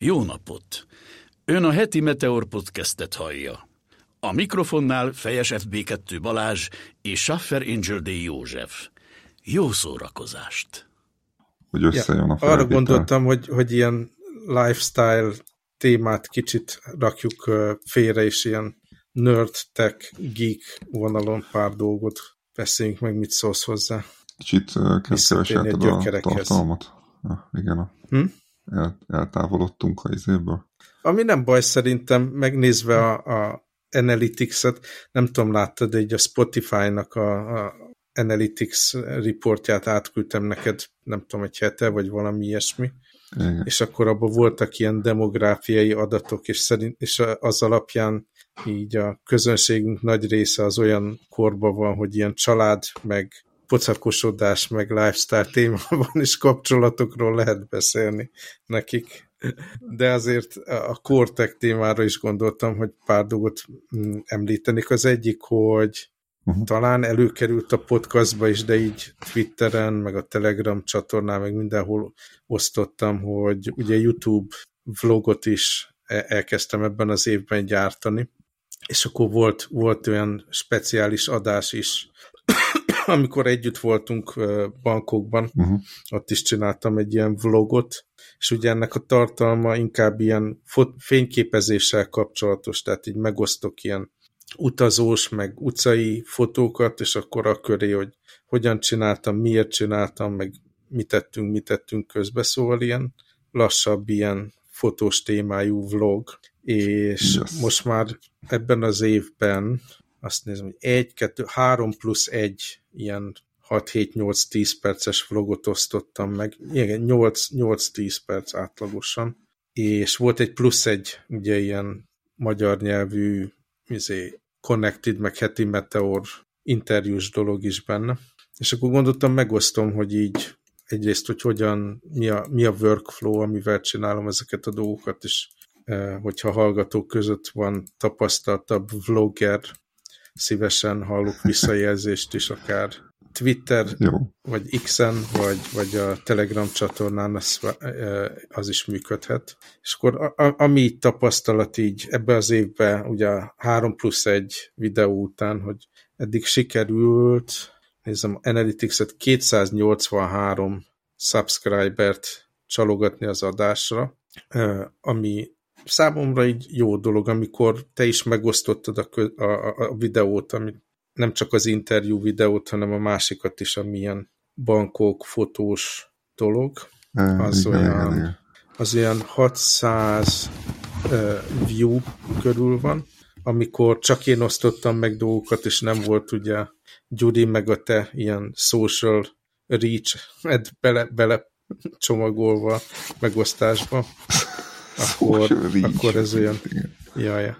Jó napot! Ön a heti Meteor podcastet hallja. A mikrofonnál Fejes FB2 Balázs és Schaffer Angel D. József. Jó szórakozást! Hogy összejön ja, a felvétel. Arra gondoltam, hogy, hogy ilyen lifestyle témát kicsit rakjuk félre, és ilyen nerd, tech, geek vonalon pár dolgot beszéljünk meg, mit szólsz hozzá. Kicsit keveselted a tartalmat. Ja, igen, hm? El, eltávolodtunk a izéből. Ami nem baj szerintem, megnézve a, a Analytics-et, nem tudom, láttad, de így a Spotify-nak a, a Analytics reportját átküldtem neked, nem tudom, egy hete, vagy valami ilyesmi. Igen. És akkor abban voltak ilyen demográfiai adatok, és, szerint, és az alapján így a közönségünk nagy része az olyan korban van, hogy ilyen család, meg pocakosodás, meg lifestyle témában is kapcsolatokról lehet beszélni nekik. De azért a Cortec témára is gondoltam, hogy pár dolgot említenik. Az egyik, hogy uh-huh. talán előkerült a podcastba is, de így Twitteren, meg a Telegram csatornán, meg mindenhol osztottam, hogy ugye YouTube vlogot is elkezdtem ebben az évben gyártani, és akkor volt, volt olyan speciális adás is, amikor együtt voltunk bankokban, uh-huh. ott is csináltam egy ilyen vlogot, és ugye ennek a tartalma inkább ilyen fényképezéssel kapcsolatos, tehát így megosztok ilyen utazós, meg utcai fotókat, és akkor a köré, hogy hogyan csináltam, miért csináltam, meg mit tettünk, mit tettünk közbe, szóval ilyen lassabb, ilyen fotós témájú vlog, és Yes. most már ebben az évben azt nézem, hogy 1, 2, 3 plusz 1 ilyen 6-7-8-10 perces vlogot osztottam meg, igen, 8-10 perc átlagosan, és volt egy plusz egy, ugye ilyen magyar nyelvű izé, Connected, meg heti Meteor interjús dolog is benne, és akkor gondoltam, megosztom, hogy így egyrészt, hogy hogyan, mi a, mi a workflow, amivel csinálom ezeket a dolgokat, és eh, hogyha hallgatók között van tapasztaltabb vlogger, szívesen hallok visszajelzést is, akár Twitter, Jó. vagy X-en, vagy, vagy a Telegram csatornán az, eh, az is működhet. És akkor a, a, ami tapasztalat így ebbe az évben, ugye 3 plusz 1 videó után, hogy eddig sikerült, nézem, Analytics-et 283 subscribert csalogatni az adásra, eh, ami számomra így jó dolog, amikor te is megosztottad a, kö, a, a, videót, amit nem csak az interjú videót, hanem a másikat is, amilyen bankok, fotós dolog. Az igen, olyan- igen. Az olyan 600 uh, view körül van, amikor csak én osztottam meg dolgokat, és nem volt ugye Gyuri meg a te ilyen social reach bele, bele csomagolva megosztásba, akkor, akkor ez olyan Igen. Ja, ja.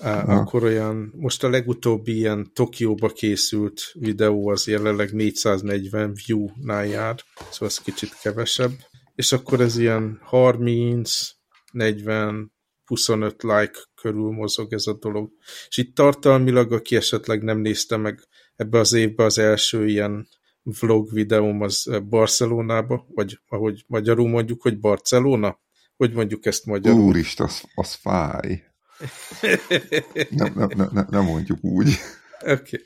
Á, akkor olyan, most a legutóbbi ilyen Tokióba készült videó az jelenleg 440 view-nál jár, szóval ez kicsit kevesebb, és akkor ez ilyen 30, 40, 25 like körül mozog ez a dolog. És itt tartalmilag, aki esetleg nem nézte meg ebbe az évbe az első ilyen vlog videóm az Barcelonába, vagy ahogy magyarul mondjuk, hogy Barcelona? Hogy mondjuk ezt magyarul? Úristen, az, az fáj. Nem, nem, nem, nem, mondjuk úgy. Oké.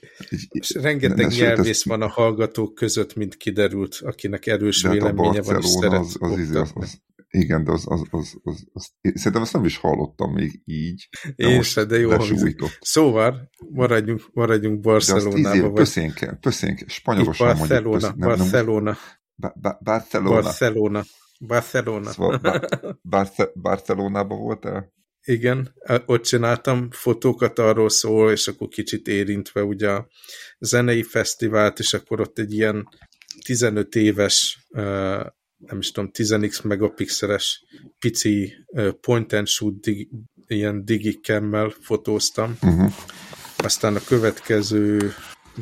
És- rengeteg ne- nyelvész van a hallgatók között, mint kiderült, akinek erős De hát véleménye van, és szeret az, az, az, az, az, igen, de az, az, az, az, az, szerintem ezt nem is hallottam még így. de Én se, de jó hangzik. Szóval maradjunk, maradjunk azt Barcelonába, izé, pöszénke, pöszénke, itt spanyolosan mondjuk. Barcelona, nem, Barcelona, Ba- Ba- Barcelona. Barcelona, Barcelona. Szóval Ba- Barce- Barcelonában voltál? Igen, ott csináltam fotókat, arról szól, és akkor kicsit érintve ugye a zenei fesztivált, és akkor ott egy ilyen 15 éves, nem is tudom, 10x megapixeles pici point and shoot dig, ilyen digikemmel fotóztam. Uh-huh. Aztán a következő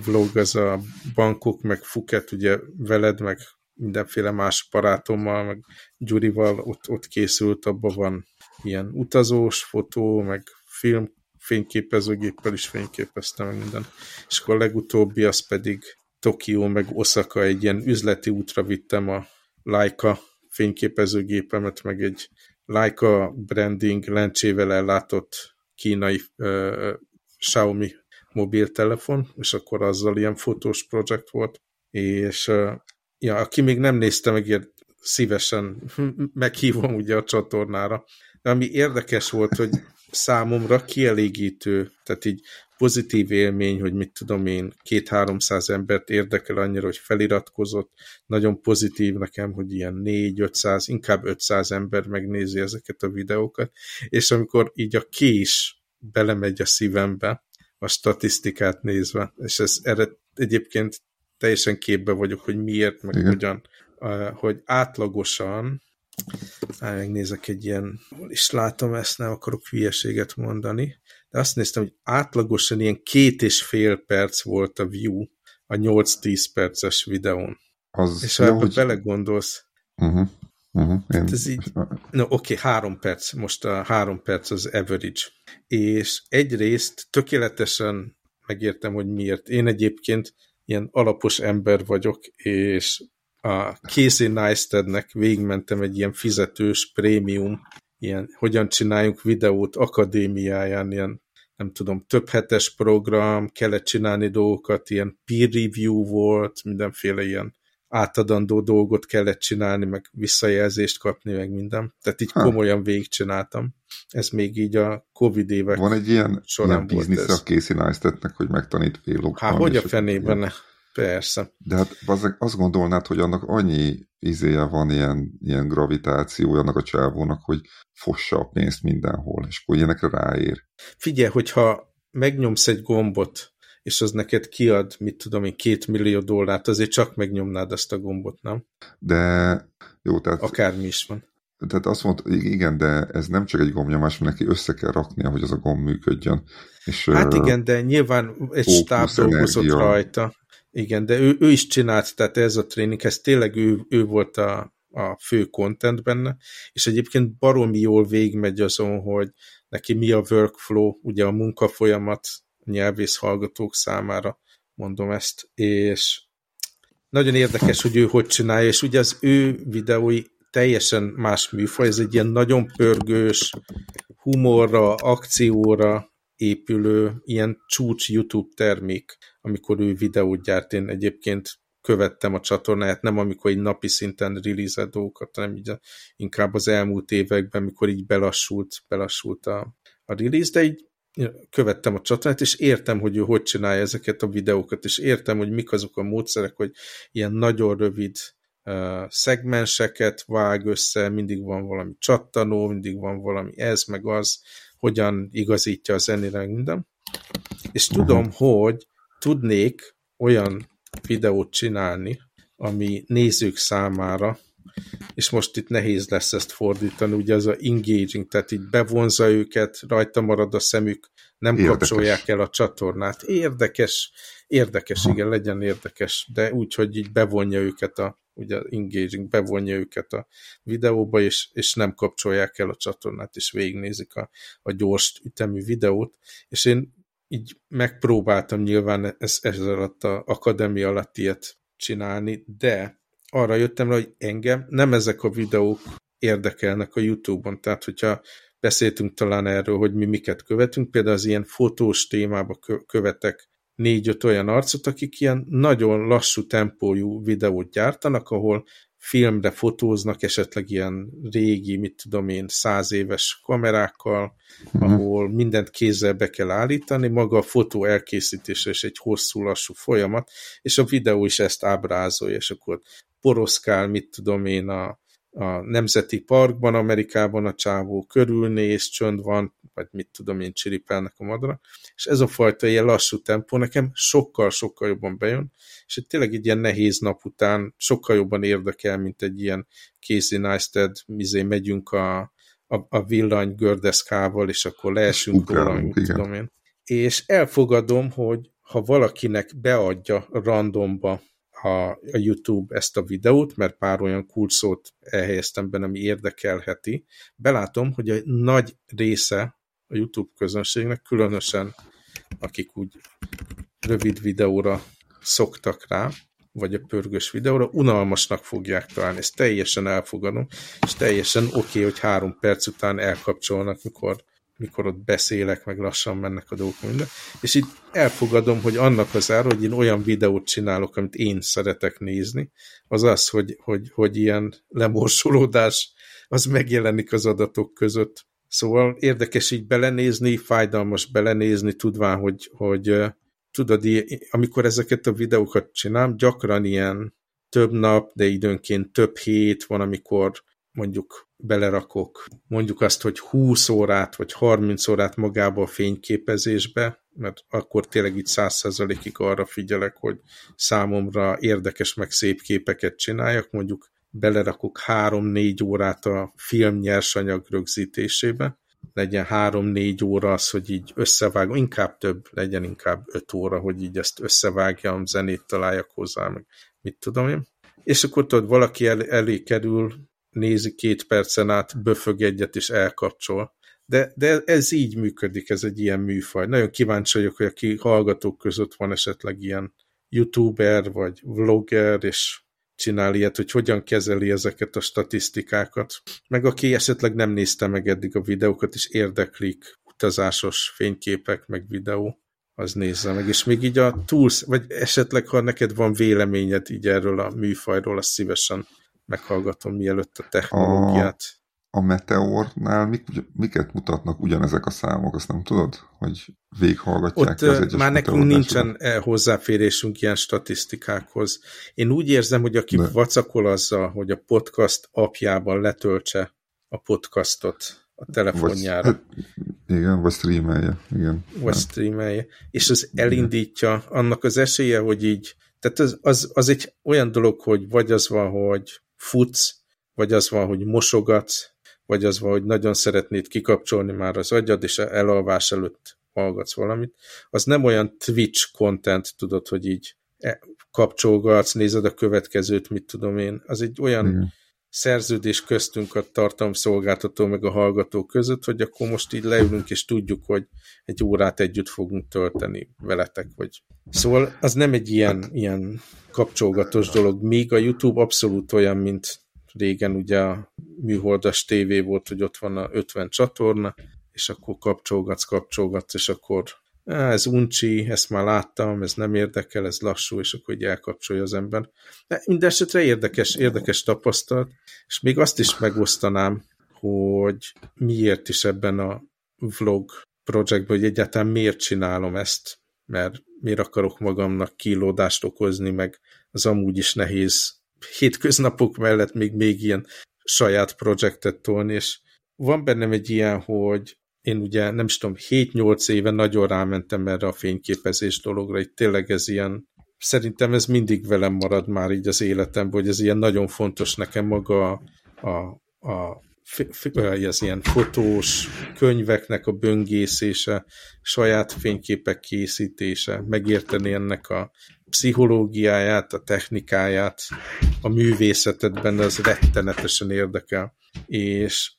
vlog az a bankok, meg Fuket, ugye veled, meg mindenféle más barátommal, meg Gyurival ott, ott készült, abban van ilyen utazós fotó, meg film, fényképezőgéppel is fényképeztem, minden. És akkor a legutóbbi az pedig Tokió, meg Osaka, egy ilyen üzleti útra vittem a Leica fényképezőgépemet, meg egy Leica branding lencsével ellátott kínai uh, Xiaomi mobiltelefon, és akkor azzal ilyen fotós projekt volt, és ja, aki még nem nézte meg, ilyen szívesen meghívom ugye a csatornára. De ami érdekes volt, hogy számomra kielégítő, tehát így pozitív élmény, hogy mit tudom én, két-háromszáz embert érdekel annyira, hogy feliratkozott, nagyon pozitív nekem, hogy ilyen négy-ötszáz, inkább 500 ember megnézi ezeket a videókat, és amikor így a kés belemegy a szívembe, a statisztikát nézve, és ez erre egyébként teljesen képbe vagyok, hogy miért, meg Igen. hogyan, hogy átlagosan megnézek egy ilyen, hol is látom ezt, nem akarok hülyeséget mondani, de azt néztem, hogy átlagosan ilyen két és fél perc volt a view a 8-10 perces videón. Az és ha ebbe hogy... belegondolsz, uh-huh. Uh-huh. Én... ez így, no, oké, okay, három perc, most a három perc az average. És egyrészt tökéletesen megértem, hogy miért. Én egyébként ilyen alapos ember vagyok, és a Casey Neistat-nek végigmentem egy ilyen fizetős prémium, ilyen hogyan csináljunk videót akadémiáján, ilyen nem tudom, több hetes program, kellett csinálni dolgokat, ilyen peer review volt, mindenféle ilyen átadandó dolgot kellett csinálni, meg visszajelzést kapni, meg minden. Tehát így ha. komolyan végigcsináltam. Ez még így a Covid évek Van egy ilyen, során ilyen bizniszre a Casey Neistat-nek, hogy megtanít vélogban. Hát hogy a fenében ne? Persze. De hát azt gondolnád, hogy annak annyi izéje van, ilyen, ilyen gravitációja annak a csávónak, hogy fossa a pénzt mindenhol, és akkor ilyenekre ráér. Figyelj, hogyha megnyomsz egy gombot, és az neked kiad, mit tudom én, két millió dollárt, azért csak megnyomnád ezt a gombot, nem? De jó, tehát... Akármi is van. Tehát azt mondta, igen, de ez nem csak egy gombnyomás, mert neki össze kell raknia, hogy az a gomb működjön. És, hát igen, de nyilván egy stáb dolgozott rajta. Igen, de ő, ő is csinált, tehát ez a tréning, ez tényleg ő, ő volt a, a fő content benne, és egyébként baromi jól végigmegy azon, hogy neki mi a workflow, ugye a munkafolyamat nyelvész hallgatók számára mondom ezt, és nagyon érdekes, hogy ő hogy csinálja, és ugye az ő videói teljesen más műfaj, ez egy ilyen nagyon pörgős, humorra, akcióra épülő, ilyen csúcs YouTube termék, amikor ő videót gyárt. Én egyébként követtem a csatornáját, nem amikor egy napi szinten release dolgokat, hanem így inkább az elmúlt években, mikor így belassult, belassult a, a release, de így követtem a csatornát, és értem, hogy ő hogy csinálja ezeket a videókat, és értem, hogy mik azok a módszerek, hogy ilyen nagyon rövid uh, szegmenseket vág össze, mindig van valami csattanó, mindig van valami ez, meg az, hogyan igazítja a zenére, minden. És tudom, hogy tudnék olyan videót csinálni, ami nézők számára, és most itt nehéz lesz ezt fordítani, ugye az a engaging, tehát így bevonza őket, rajta marad a szemük, nem érdekes. kapcsolják el a csatornát. Érdekes, érdekes, ha. igen, legyen érdekes, de úgy, hogy így bevonja őket a, ugye engaging, bevonja őket a videóba, és, és nem kapcsolják el a csatornát, és végignézik a, a gyors ütemű videót, és én így megpróbáltam nyilván ez, ez alatt a akadémia alatt ilyet csinálni, de arra jöttem rá, hogy engem nem ezek a videók érdekelnek a YouTube-on, tehát hogyha beszéltünk talán erről, hogy mi miket követünk, például az ilyen fotós témába követek négy-öt olyan arcot, akik ilyen nagyon lassú tempójú videót gyártanak, ahol filmre fotóznak, esetleg ilyen régi, mit tudom én, száz éves kamerákkal, uh-huh. ahol mindent kézzel be kell állítani, maga a fotó elkészítése is egy hosszú, lassú folyamat, és a videó is ezt ábrázolja, és akkor poroszkál, mit tudom én, a, a Nemzeti Parkban, Amerikában a csávó körülnéz, csönd van, vagy mit tudom én, csiripelnek a madra, és ez a fajta ilyen lassú tempó nekem sokkal-sokkal jobban bejön, és egy tényleg egy ilyen nehéz nap után sokkal jobban érdekel, mint egy ilyen Casey Neistat, mizé megyünk a, a, a villany gördeszkával, és akkor leesünk róla, mit tudom én. És elfogadom, hogy ha valakinek beadja randomba a, a YouTube ezt a videót, mert pár olyan kulcsszót elhelyeztem benne, ami érdekelheti. Belátom, hogy a nagy része a YouTube közönségnek, különösen akik úgy rövid videóra szoktak rá, vagy a pörgős videóra, unalmasnak fogják találni. Ezt teljesen elfogadom, és teljesen oké, okay, hogy három perc után elkapcsolnak, mikor, mikor ott beszélek, meg lassan mennek a dolgok minden. És itt elfogadom, hogy annak az ára, hogy én olyan videót csinálok, amit én szeretek nézni, az az, hogy, hogy, hogy ilyen lemorsolódás az megjelenik az adatok között. Szóval érdekes így belenézni, fájdalmas belenézni, tudván, hogy, hogy tudod, amikor ezeket a videókat csinálom, gyakran ilyen több nap, de időnként több hét van, amikor mondjuk belerakok mondjuk azt, hogy 20 órát vagy 30 órát magába a fényképezésbe, mert akkor tényleg itt 100%-ig arra figyelek, hogy számomra érdekes meg szép képeket csináljak, mondjuk belerakok 3-4 órát a film nyersanyag rögzítésébe, legyen három-négy óra az, hogy így összevágom, inkább több, legyen inkább öt óra, hogy így ezt összevágjam, zenét találjak hozzá, meg mit tudom én. És akkor tudod, valaki el, elé kerül, nézi két percen át, böfög egyet és elkapcsol. De, de ez így működik, ez egy ilyen műfaj. Nagyon kíváncsi vagyok, hogy aki hallgatók között van esetleg ilyen youtuber vagy vlogger, és csinál ilyet, hogy hogyan kezeli ezeket a statisztikákat. Meg aki esetleg nem nézte meg eddig a videókat, és érdeklik utazásos fényképek, meg videó, az nézze meg. És még így a tools, vagy esetleg, ha neked van véleményed így erről a műfajról, azt szívesen meghallgatom, mielőtt a technológiát. A a Meteornál mik, miket mutatnak ugyanezek a számok, azt nem tudod, hogy véghallgatják Ott az egyes már nekünk nincsen e hozzáférésünk ilyen statisztikákhoz. Én úgy érzem, hogy aki De. vacakol azzal, hogy a podcast apjában letöltse a podcastot a telefonjára. Vagy, hát, igen, vagy streamelje. Igen. Vagy hát. streamelje. És az elindítja, annak az esélye, hogy így, tehát az, az, az egy olyan dolog, hogy vagy az van, hogy futsz, vagy az van, hogy mosogatsz, vagy az van, hogy nagyon szeretnéd kikapcsolni már az agyad, és elalvás előtt hallgatsz valamit, az nem olyan Twitch content, tudod, hogy így e, kapcsolgatsz, nézed a következőt, mit tudom én. Az egy olyan Igen. Szerződés köztünk a tartalomszolgáltató meg a hallgató között, hogy akkor most így leülünk, és tudjuk, hogy egy órát együtt fogunk tölteni veletek, vagy... Szóval az nem egy ilyen, ilyen kapcsolgatós dolog, míg a YouTube abszolút olyan, mint régen ugye a műholdas tévé volt, hogy ott van a 50 csatorna, és akkor kapcsolgatsz, kapcsolgatsz, és akkor ez uncsi, ezt már láttam, ez nem érdekel, ez lassú, és akkor így elkapcsolja az ember. De minden esetre érdekes, érdekes tapasztalat, és még azt is megosztanám, hogy miért is ebben a vlog projektben, hogy egyáltalán miért csinálom ezt, mert miért akarok magamnak kilódást okozni, meg az amúgy is nehéz hétköznapok mellett még, még ilyen saját projektet tolni, és van bennem egy ilyen, hogy én ugye nem is tudom, 7-8 éve nagyon rámentem erre a fényképezés dologra, így tényleg ez ilyen, szerintem ez mindig velem marad már így az életemben, hogy ez ilyen nagyon fontos nekem maga a, a, a ez ilyen fotós könyveknek a böngészése, saját fényképek készítése, megérteni ennek a pszichológiáját, a technikáját, a művészetet benne, az rettenetesen érdekel. És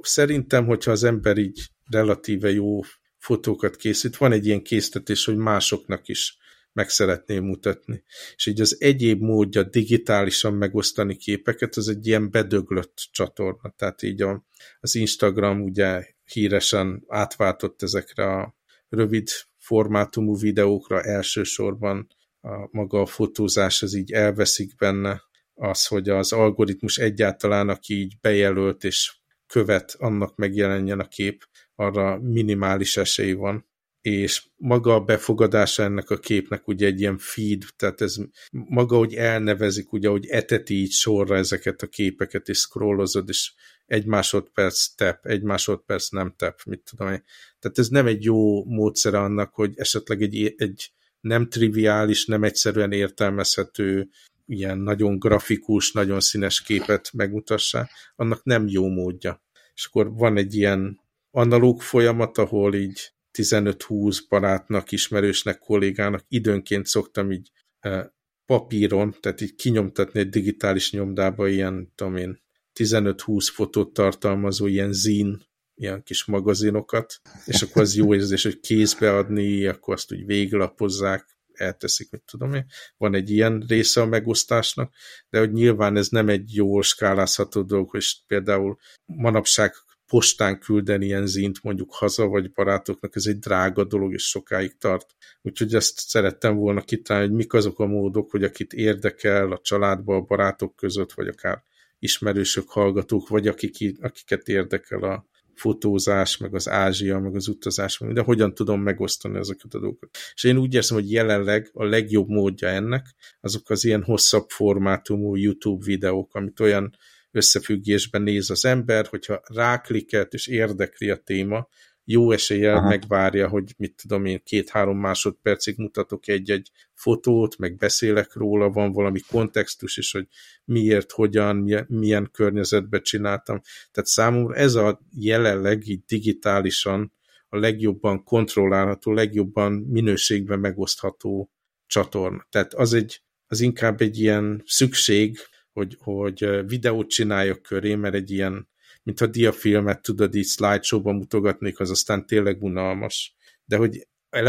szerintem, hogyha az ember így relatíve jó fotókat készít, van egy ilyen késztetés, hogy másoknak is meg szeretném mutatni. És így az egyéb módja digitálisan megosztani képeket, az egy ilyen bedöglött csatorna. Tehát így a, az Instagram ugye híresen átváltott ezekre a rövid formátumú videókra elsősorban a maga a fotózás az így elveszik benne, az, hogy az algoritmus egyáltalán, aki így bejelölt és követ, annak megjelenjen a kép, arra minimális esély van és maga a befogadása ennek a képnek ugye egy ilyen feed, tehát ez maga, hogy elnevezik, ugye, hogy eteti így sorra ezeket a képeket, és scrollozod, és egy másodperc tap, egy másodperc nem tap, mit tudom én. Tehát ez nem egy jó módszer annak, hogy esetleg egy, egy nem triviális, nem egyszerűen értelmezhető, ilyen nagyon grafikus, nagyon színes képet megmutassa, annak nem jó módja. És akkor van egy ilyen analóg folyamat, ahol így 15-20 barátnak, ismerősnek, kollégának időnként szoktam így e, papíron, tehát így kinyomtatni egy digitális nyomdába ilyen, tudom én, 15-20 fotót tartalmazó ilyen zin, ilyen kis magazinokat, és akkor az jó érzés, hogy kézbe adni, akkor azt úgy véglapozzák, elteszik, hogy tudom én. Van egy ilyen része a megosztásnak, de hogy nyilván ez nem egy jól skálázható dolog, hogy például manapság postán küldeni ilyen zint mondjuk haza, vagy barátoknak, ez egy drága dolog, és sokáig tart. Úgyhogy ezt szerettem volna kitalálni, hogy mik azok a módok, hogy akit érdekel a családba, a barátok között, vagy akár ismerősök, hallgatók, vagy akik, akiket érdekel a fotózás, meg az Ázsia, meg az utazás, de hogyan tudom megosztani ezeket a dolgokat. És én úgy érzem, hogy jelenleg a legjobb módja ennek, azok az ilyen hosszabb formátumú YouTube videók, amit olyan összefüggésben néz az ember, hogyha ráklikelt és érdekli a téma, jó eséllyel Aha. megvárja, hogy mit tudom én, két-három másodpercig mutatok egy-egy fotót, meg beszélek róla, van valami kontextus is, hogy miért, hogyan, milyen, milyen környezetben csináltam. Tehát számomra ez a jelenleg így digitálisan a legjobban kontrollálható, legjobban minőségben megosztható csatorna. Tehát az, egy, az inkább egy ilyen szükség, hogy, hogy videót csináljak köré, mert egy ilyen, mint a diafilmet tudod így slideshow-ban mutogatnék, az aztán tényleg unalmas. De hogy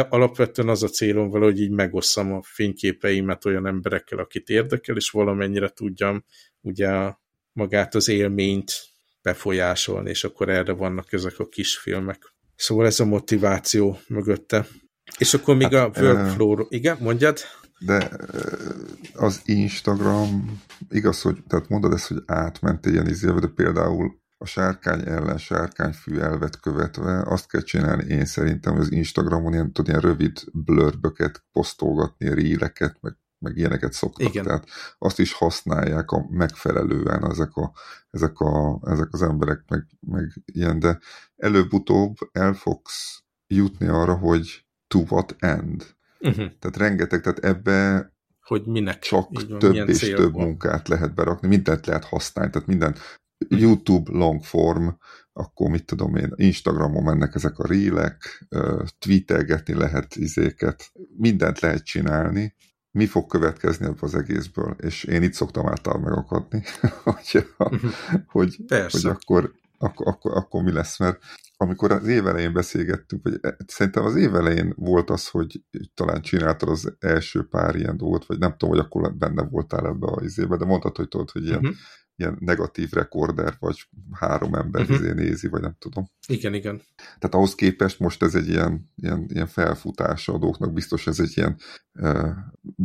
alapvetően az a célom vele, hogy így megosszam a fényképeimet olyan emberekkel, akit érdekel, és valamennyire tudjam ugye magát az élményt befolyásolni, és akkor erre vannak ezek a kis filmek. Szóval ez a motiváció mögötte. És akkor még hát, a workflow igen, mondjad? De az Instagram, igaz, hogy tehát mondod ezt, hogy átment ilyen izélve, de például a sárkány ellen sárkányfű elvet követve azt kell csinálni én szerintem, hogy az Instagramon ilyen, tud, ilyen rövid blörböket posztolgatni, ríleket, meg, meg ilyeneket szoktak. Igen. Tehát azt is használják a megfelelően ezek, a, ezek, a, ezek az emberek, meg, meg ilyen, de előbb-utóbb el fogsz jutni arra, hogy to what end. Uh-huh. Tehát rengeteg, tehát ebbe hogy minek. Csak van, több és több munkát lehet berakni, mindent lehet használni, tehát minden YouTube long form, akkor mit tudom én, Instagramon mennek ezek a rílek, tweetelgetni lehet izéket, mindent lehet csinálni, mi fog következni ebből az egészből, és én itt szoktam által megakadni, hogy, hogy, hogy akkor, akkor, akkor, akkor mi lesz, mert amikor az évelején beszélgettünk, vagy e, szerintem az évelején volt az, hogy talán csináltad az első pár ilyen dolgot, vagy nem tudom, hogy akkor benne voltál ebbe a izébe, de mondtad, hogy tudod, hogy ilyen, uh-huh. Ilyen negatív rekorder, vagy három ember uh-huh. izé nézi, vagy nem tudom. Igen, igen. Tehát ahhoz képest most ez egy ilyen, ilyen, ilyen felfutása a dolgoknak, biztos ez egy ilyen uh,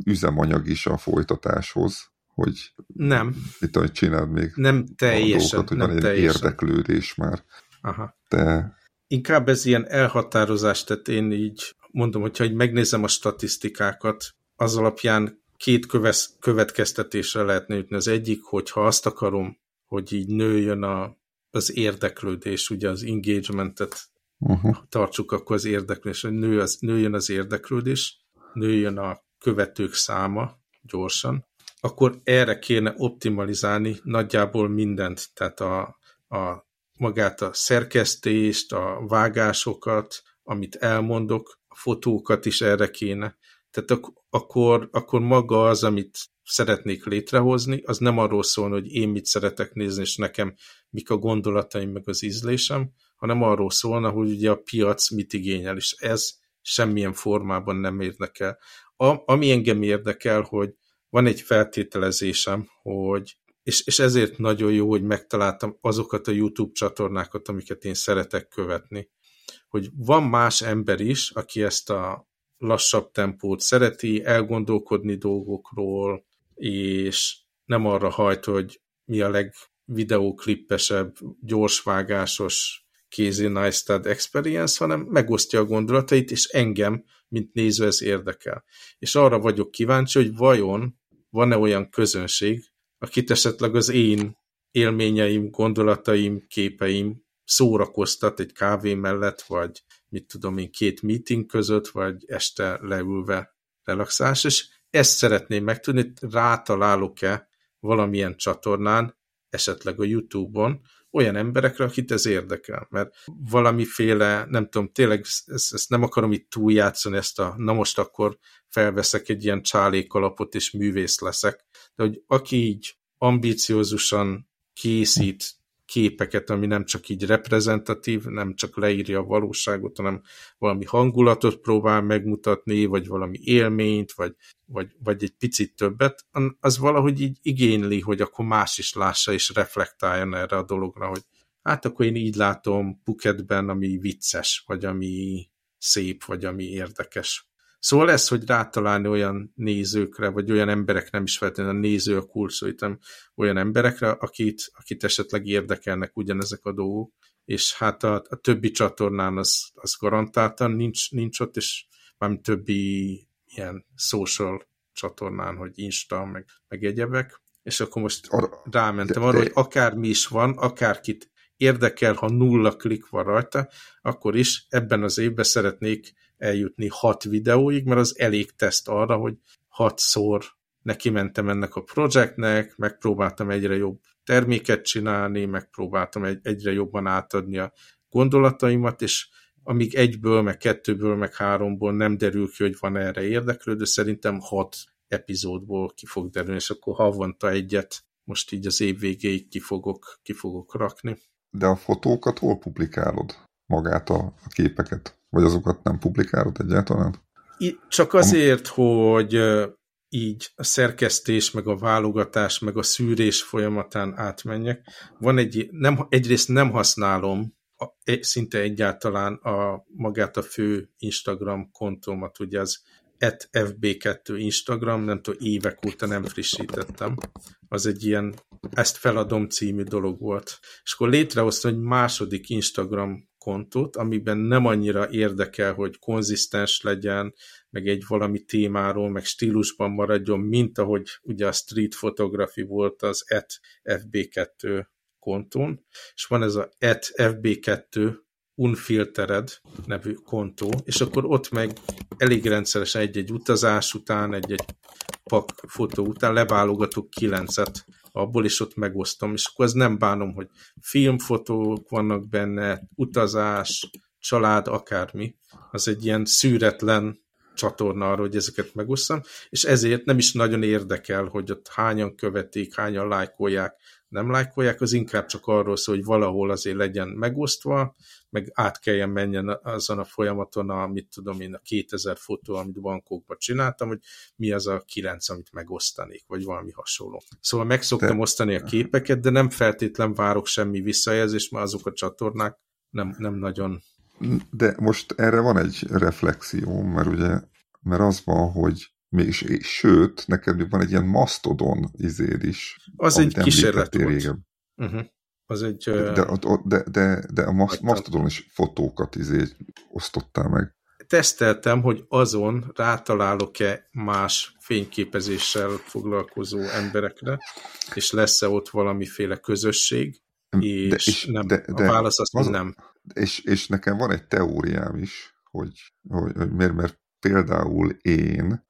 üzemanyag is a folytatáshoz, hogy nem. Mit hogy csináld még nem teljesen, dolgokat, hogy nem van teljesen. érdeklődés már. Aha. De... Inkább ez ilyen elhatározás, tehát én így mondom, hogyha így megnézem a statisztikákat, az alapján két kövesz, következtetésre lehetne jutni. Az egyik, hogyha azt akarom, hogy így nőjön a, az érdeklődés, ugye az engagementet uh-huh. tartsuk, akkor az érdeklődés, hogy nő az, nőjön az érdeklődés, nőjön a követők száma gyorsan, akkor erre kéne optimalizálni nagyjából mindent, tehát a, a magát a szerkesztést, a vágásokat, amit elmondok, a fotókat is erre kéne. Tehát akkor, akkor maga az, amit szeretnék létrehozni, az nem arról szól, hogy én mit szeretek nézni, és nekem mik a gondolataim, meg az ízlésem, hanem arról szólna, hogy ugye a piac mit igényel, és ez semmilyen formában nem érdekel. A, ami engem érdekel, hogy van egy feltételezésem, hogy és, és ezért nagyon jó, hogy megtaláltam azokat a YouTube csatornákat, amiket én szeretek követni. Hogy van más ember is, aki ezt a lassabb tempót szereti, elgondolkodni dolgokról, és nem arra hajt, hogy mi a legvideóklippesebb, gyorsvágásos kézi nice experience, hanem megosztja a gondolatait, és engem, mint néző ez érdekel. És arra vagyok kíváncsi, hogy vajon van-e olyan közönség, akit esetleg az én élményeim, gondolataim, képeim szórakoztat egy kávé mellett, vagy mit tudom én, két meeting között, vagy este leülve relaxás, és ezt szeretném megtudni, rátalálok-e valamilyen csatornán, esetleg a YouTube-on, olyan emberekre, akit ez érdekel, mert valamiféle, nem tudom, tényleg ezt, ezt nem akarom itt túljátszani, ezt a, na most akkor felveszek egy ilyen csálékalapot, és művész leszek, de hogy aki így ambíciózusan készít képeket, ami nem csak így reprezentatív, nem csak leírja a valóságot, hanem valami hangulatot próbál megmutatni, vagy valami élményt, vagy, vagy, vagy egy picit többet, az valahogy így igényli, hogy akkor más is lássa és reflektáljon erre a dologra, hogy hát akkor én így látom Phuketben, ami vicces, vagy ami szép, vagy ami érdekes. Szóval lesz, hogy rátalálni olyan nézőkre, vagy olyan emberek, nem is feltétlenül a néző a kulcsó, hanem olyan emberekre, akit, akit esetleg érdekelnek ugyanezek a dolgok, és hát a, a többi csatornán az, az garantáltan nincs, nincs ott, és mármint többi ilyen social csatornán, hogy Insta, meg, meg egyebek, és akkor most Ar rámentem arra, hogy akármi is van, akárkit érdekel, ha nulla klik van rajta, akkor is ebben az évben szeretnék eljutni hat videóig, mert az elég teszt arra, hogy hatszor neki mentem ennek a projektnek, megpróbáltam egyre jobb terméket csinálni, megpróbáltam egy, egyre jobban átadni a gondolataimat, és amíg egyből, meg kettőből, meg háromból nem derül ki, hogy van erre érdeklődő, szerintem hat epizódból ki fog derülni, és akkor havonta egyet most így az év végéig ki fogok, ki fogok rakni. De a fotókat hol publikálod? Magát a, a képeket? Vagy azokat nem publikálod egyáltalán? Csak azért, hogy így a szerkesztés, meg a válogatás, meg a szűrés folyamatán átmenjek. Van egy, nem, egyrészt nem használom a, e, szinte egyáltalán a magát a fő Instagram kontómat, ugye az fb2 Instagram, nem tudom, évek óta nem frissítettem. Az egy ilyen ezt feladom című dolog volt. És akkor létrehoztam egy második Instagram kontót, amiben nem annyira érdekel, hogy konzisztens legyen, meg egy valami témáról, meg stílusban maradjon, mint ahogy ugye a street photography volt az et fb2 kontón, és van ez a et fb2 Unfiltered nevű kontó, és akkor ott meg elég rendszeresen egy-egy utazás után, egy-egy pak fotó után leválogatok kilencet abból, és ott megosztom, és akkor ez nem bánom, hogy filmfotók vannak benne, utazás, család, akármi. Az egy ilyen szűretlen csatorna arra, hogy ezeket megosztam, és ezért nem is nagyon érdekel, hogy ott hányan követik, hányan lájkolják, nem lájkolják, az inkább csak arról szól, hogy valahol azért legyen megosztva, meg át kelljen menjen azon a folyamaton, a, mit tudom én, a 2000 fotó, amit bankokban csináltam, hogy mi az a 9, amit megosztanék, vagy valami hasonló. Szóval meg szoktam de... osztani a képeket, de nem feltétlen várok semmi visszajelzést, mert azok a csatornák nem, nem nagyon... De most erre van egy reflexió, mert ugye, mert az van, hogy és, és, sőt, neked van egy ilyen mastodon izéd is. Az egy kísérlet volt. Uh-huh. Az egy... De, de, de, de a Mastodon is fotókat izé osztottál meg. Teszteltem, hogy azon rátalálok-e más fényképezéssel foglalkozó emberekre, és lesz-e ott valamiféle közösség, és, de, és nem, de, de, a válasz az, az nem. És, és nekem van egy teóriám is, hogy, hogy, hogy miért, mert például én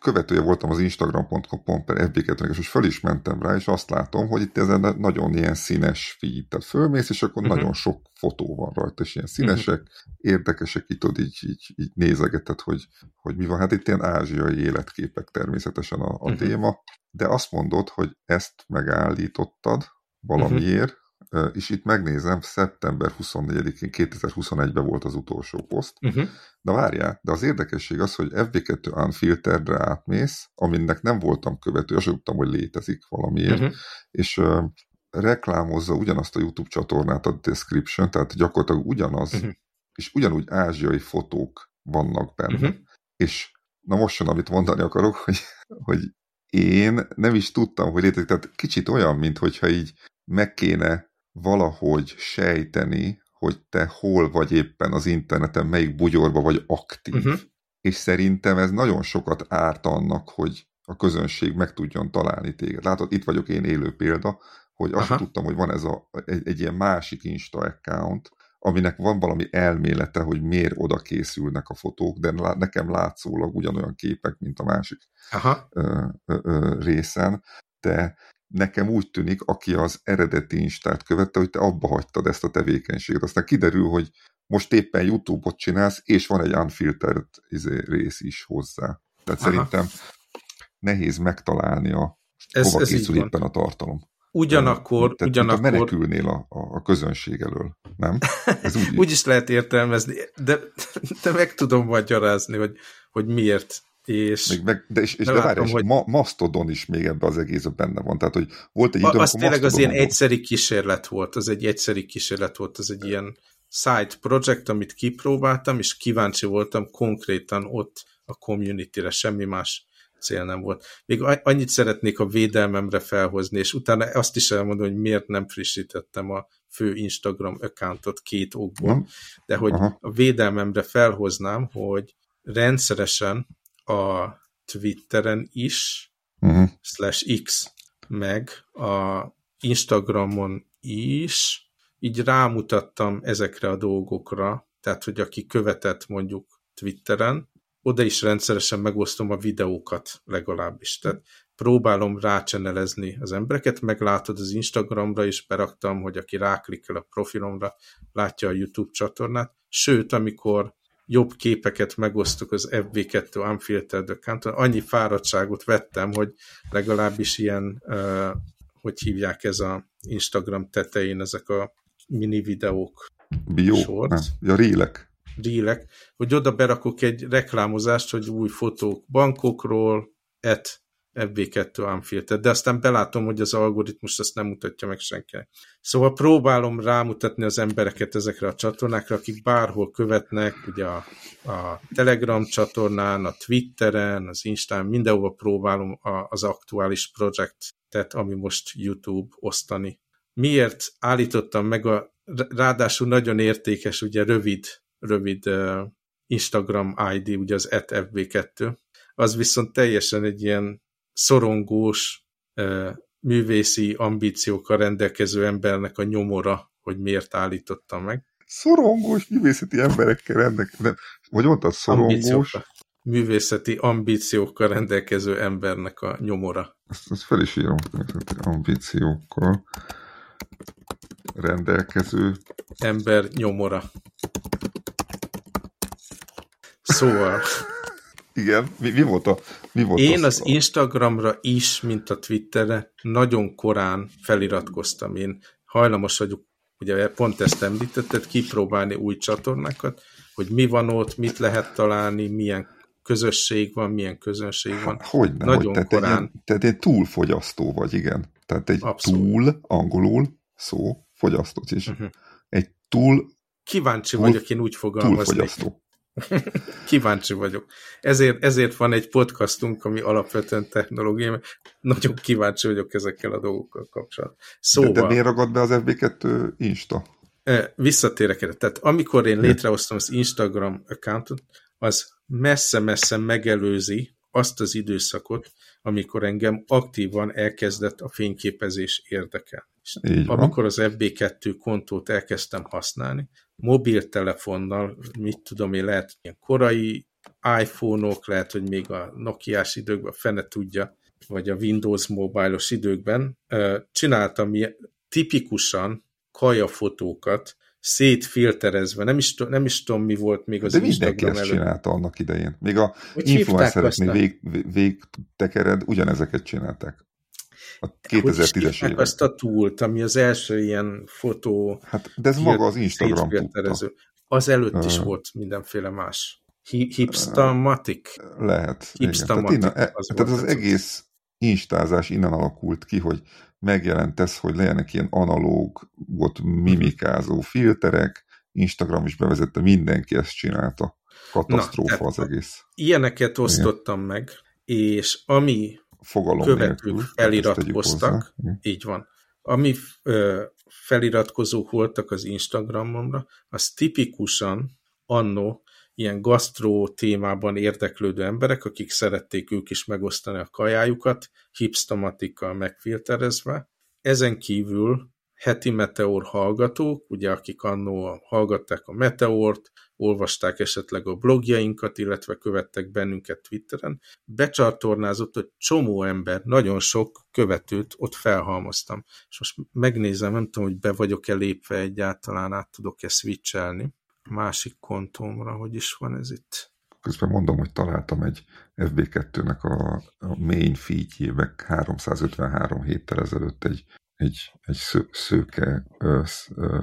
követője voltam az instagram.com per fb és föl is mentem rá, és azt látom, hogy itt ez egy nagyon ilyen színes feed, tehát fölmész, és akkor uh-huh. nagyon sok fotó van rajta, és ilyen színesek, uh-huh. érdekesek, itt tudod így, így, így nézegeted, hogy, hogy mi van. Hát itt ilyen ázsiai életképek természetesen a, a uh-huh. téma, de azt mondod, hogy ezt megállítottad valamiért, és itt megnézem, szeptember 24-én 2021-ben volt az utolsó poszt, uh-huh. de várjál, de az érdekesség az, hogy FB2 Unfilteredre átmész, aminek nem voltam követő, azt tudtam, hogy létezik valamiért, uh-huh. és uh, reklámozza ugyanazt a YouTube csatornát, a description, tehát gyakorlatilag ugyanaz, uh-huh. és ugyanúgy ázsiai fotók vannak benne. Uh-huh. És na most jön, amit mondani akarok, hogy, hogy én nem is tudtam, hogy létezik, tehát kicsit olyan, mint hogyha így meg kéne valahogy sejteni, hogy te hol vagy éppen az interneten, melyik bugyorba vagy aktív. Uh-huh. És szerintem ez nagyon sokat árt annak, hogy a közönség meg tudjon találni téged. Látod, itt vagyok én élő példa, hogy azt tudtam, hogy van ez a, egy, egy ilyen másik Insta account, aminek van valami elmélete, hogy miért oda készülnek a fotók, de nekem látszólag ugyanolyan képek, mint a másik Aha. Ö, ö, ö, részen, de nekem úgy tűnik, aki az eredeti Instát követte, hogy te abba hagytad ezt a tevékenységet. Aztán kiderül, hogy most éppen YouTube-ot csinálsz, és van egy unfiltered izé, rész is hozzá. Tehát Aha. szerintem nehéz megtalálni a ez, hova ez készül éppen a tartalom. Ugyanakkor, tehát, ugyanakkor... Menekülnél a, a, a közönség elől, nem? Ez úgy, úgy is lehet értelmezni, de, de meg tudom magyarázni, hogy, hogy miért. És még meg, de, és, és de várj, hogy... ma, Mastodon is még ebbe az egészben benne van. Tehát, hogy volt egy idő, Az tényleg az ilyen egyszeri kísérlet volt, az egy egyszeri kísérlet volt, az egy ilyen side project, amit kipróbáltam, és kíváncsi voltam konkrétan ott a community-re, semmi más cél nem volt. Még annyit szeretnék a védelmemre felhozni, és utána azt is elmondom, hogy miért nem frissítettem a fő Instagram accountot két okból, de hogy Aha. a védelmemre felhoznám, hogy rendszeresen a Twitteren is, uh-huh. slash X, meg a Instagramon is, így rámutattam ezekre a dolgokra, tehát, hogy aki követett mondjuk Twitteren, oda is rendszeresen megosztom a videókat legalábbis. Tehát próbálom rácsenelezni az embereket, meglátod az Instagramra is, beraktam, hogy aki ráklikkel a profilomra, látja a YouTube csatornát. Sőt, amikor jobb képeket megosztok az FB2 Unfiltered account annyi fáradtságot vettem, hogy legalábbis ilyen, uh, hogy hívják ez a Instagram tetején, ezek a mini videók. Bio? Shorts. Ja, rélek dílek, hogy oda berakok egy reklámozást, hogy új fotók bankokról, et FB2 Unfiltered, de aztán belátom, hogy az algoritmus azt nem mutatja meg senkinek. Szóval próbálom rámutatni az embereket ezekre a csatornákra, akik bárhol követnek, ugye a, a Telegram csatornán, a Twitteren, az Instán, mindenhova próbálom a, az aktuális projektet, ami most YouTube osztani. Miért állítottam meg a ráadásul nagyon értékes, ugye rövid rövid Instagram ID, ugye az FB2, az viszont teljesen egy ilyen szorongós, művészi ambíciókkal rendelkező embernek a nyomora, hogy miért állítottam meg. Szorongós művészeti emberekkel rendelkező, vagy mondtad szorongós? Ambíciókkal. Művészeti ambíciókkal rendelkező embernek a nyomora. Ezt, ezt fel is írom, ambíciókkal rendelkező ember nyomora. Szóval... Igen, mi, mi volt a... Mi volt én az, az Instagramra is, mint a Twitterre nagyon korán feliratkoztam. Én hajlamos vagyok, ugye pont ezt említetted, kipróbálni új csatornákat, hogy mi van ott, mit lehet találni, milyen közösség van, milyen közönség van. Hogy nem, Nagyon hogy, korán. Egy, tehát egy túlfogyasztó vagy, igen. Tehát egy Abszolút. túl, angolul szó, fogyasztó is. Uh-huh. Egy túl... Kíváncsi túl, vagyok én úgy fogalmazni. Túlfogyasztó. Kíváncsi vagyok. Ezért, ezért van egy podcastunk, ami alapvetően technológia, nagyon kíváncsi vagyok ezekkel a dolgokkal kapcsolatban. Szóval, de, de miért ragad be az FB2 Insta? Visszatérek erre. Tehát amikor én létrehoztam az Instagram accountot, az messze-messze megelőzi azt az időszakot, amikor engem aktívan elkezdett a fényképezés érdekel. amikor az FB2 kontót elkezdtem használni, mobiltelefonnal, mit tudom én, lehet ilyen korai iPhone-ok, lehet, hogy még a Nokia-s időkben, fene tudja, vagy a Windows mobilos időkben, csináltam tipikusan kajafotókat, szétfilterezve, nem is, nem is tudom, mi volt még az De mindenki ezt előtt. csinálta annak idején. Még a influencereknél vég, vég tekered, ugyanezeket csinálták. A 2010-es évek. azt a túlt, ami az első ilyen fotó... Hát, de ez maga az Instagram tudta. Az előtt uh, is volt mindenféle más. Hipstamatic? Lehet. Hipstamatic. Tehát, innen, az, tehát az, az egész instázás innen alakult ki, hogy megjelent ez, hogy legyenek ilyen analóg, volt mimikázó filterek, Instagram is bevezette, mindenki ezt csinálta. Katasztrófa Na, az egész. Ilyeneket osztottam Igen. meg, és ami Fogalom követők nélkül, feliratkoztak, így van, ami ö, feliratkozók voltak az Instagramomra, az tipikusan annó ilyen gasztró témában érdeklődő emberek, akik szerették ők is megosztani a kajájukat, hipstomatikkal megfilterezve. Ezen kívül heti Meteor hallgatók, ugye akik annó hallgatták a Meteort, olvasták esetleg a blogjainkat, illetve követtek bennünket Twitteren, becsatornázott, hogy csomó ember, nagyon sok követőt ott felhalmoztam. És most megnézem, nem tudom, hogy be vagyok-e lépve egyáltalán, át tudok-e switchelni másik kontómra, hogy is van ez itt. Közben mondom, hogy találtam egy FB2-nek a, a main feedjébe 353 héttel ezelőtt egy, egy, egy sző, szőke,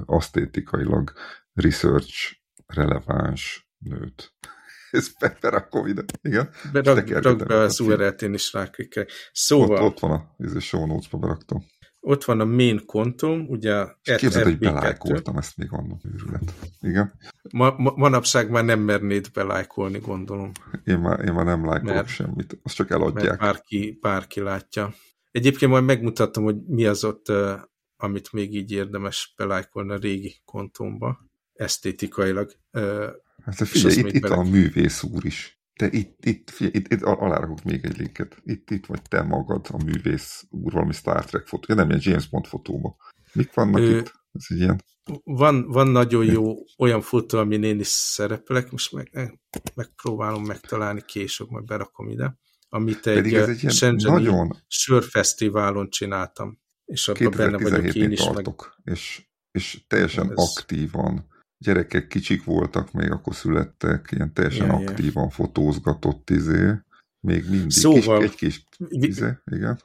asztétikailag research releváns nőt. Ez berakom ide, igen. Berak, be az URL-t, én is ráklikkelek. Szóval... Ott, ott van a, ez a show notes-ba beraktam. Ott van a main kontom, ugye... Képzeld, hogy belájkoltam ezt még annak őrület. Igen. Ma, ma, manapság már nem mernéd belájkolni, gondolom. Én már, én már nem lájkolok semmit, azt csak eladják. Mert bárki, bárki látja. Egyébként majd megmutattam, hogy mi az ott, amit még így érdemes belájkolni a régi kontomba, esztétikailag. Hát figyelj, itt, itt a művész úr is. Te itt, itt, figyelj, itt, itt alárakok még egy linket. Itt, itt vagy te magad, a művész úr, valami Star Trek fotó. Nem ilyen James Bond fotóba. Mik vannak Ő, itt? Ez egy ilyen... Van, van nagyon jó olyan fotó, amin én is szerepelek, most meg, megpróbálom megtalálni később, majd berakom ide, amit egy, egy Shenzheni nagyon... sörfesztiválon csináltam, és abban benne vagyok én is. Tartok, meg... és, és teljesen ez... aktívan gyerekek kicsik voltak, még akkor születtek, ilyen teljesen ja, aktívan ja. fotózgatott izé, még mindig. Szóval, kis, egy kis izé, igen.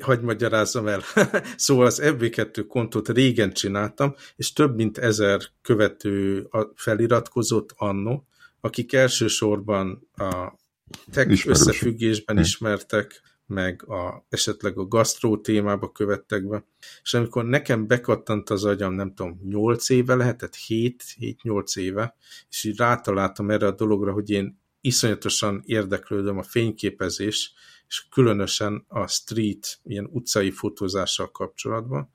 Hogy magyarázzam el. szóval az FB2 kontót régen csináltam, és több mint ezer követő feliratkozott anno, akik elsősorban a tech összefüggésben hm. ismertek, meg a, esetleg a gasztró témába követtek be. És amikor nekem bekattant az agyam, nem tudom, 8 éve lehetett, 7-8 éve, és így rátaláltam erre a dologra, hogy én iszonyatosan érdeklődöm a fényképezés, és különösen a street, ilyen utcai fotózással kapcsolatban,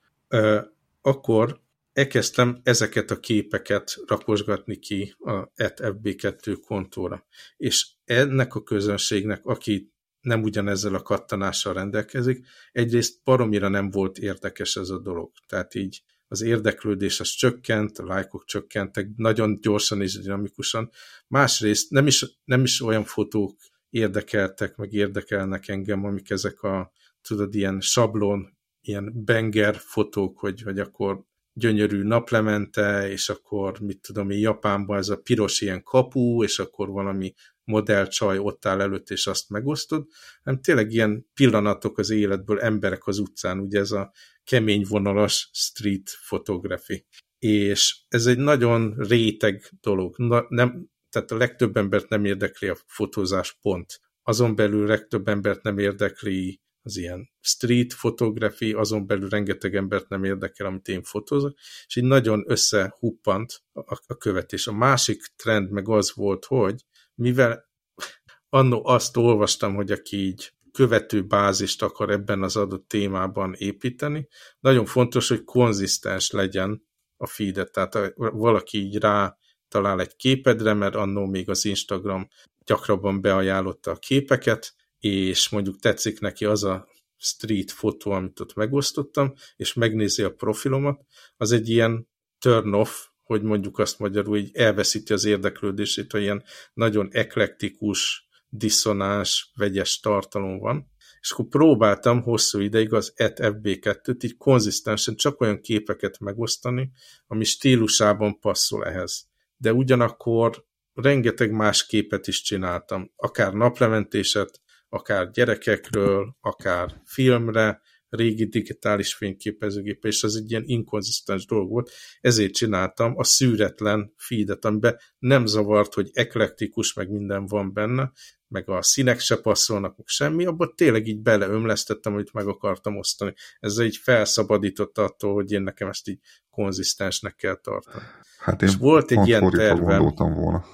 akkor elkezdtem ezeket a képeket rakosgatni ki a FB2 kontóra. És ennek a közönségnek, aki nem ugyanezzel a kattanással rendelkezik. Egyrészt baromira nem volt érdekes ez a dolog. Tehát így az érdeklődés az csökkent, a lájkok csökkentek nagyon gyorsan és dinamikusan. Másrészt nem is, nem is olyan fotók érdekeltek, meg érdekelnek engem, amik ezek a, tudod, ilyen sablon, ilyen banger fotók, hogy, hogy akkor gyönyörű naplemente, és akkor, mit tudom én, Japánban ez a piros ilyen kapu, és akkor valami modellcsaj ott áll előtt, és azt megosztod, hanem tényleg ilyen pillanatok az életből, emberek az utcán, ugye ez a kemény vonalas street photography. És ez egy nagyon réteg dolog. Na, nem, tehát a legtöbb embert nem érdekli a fotózás pont. Azon belül legtöbb embert nem érdekli az ilyen street photography, azon belül rengeteg embert nem érdekel, amit én fotózok, és így nagyon összehuppant a, a követés. A másik trend meg az volt, hogy mivel annó azt olvastam, hogy aki így követő bázist akar ebben az adott témában építeni, nagyon fontos, hogy konzisztens legyen a feedet, tehát valaki így rá talál egy képedre, mert annó még az Instagram gyakrabban beajánlotta a képeket, és mondjuk tetszik neki az a street fotó, amit ott megosztottam, és megnézi a profilomat, az egy ilyen turn off hogy mondjuk azt magyarul így elveszíti az érdeklődését, hogy ilyen nagyon eklektikus, diszonás, vegyes tartalom van. És akkor próbáltam hosszú ideig az FB2-t így konzisztensen csak olyan képeket megosztani, ami stílusában passzol ehhez. De ugyanakkor rengeteg más képet is csináltam, akár naplementéset, akár gyerekekről, akár filmre, régi digitális fényképezőgépe, és az egy ilyen inkonzisztens dolog volt, ezért csináltam a szűretlen feedet, amiben nem zavart, hogy eklektikus, meg minden van benne, meg a színek se passzolnak, meg semmi, abban tényleg így beleömlesztettem, amit meg akartam osztani. Ez így felszabadított attól, hogy én nekem ezt így konzisztensnek kell tartani. Hát én és volt egy ilyen tervem. volna.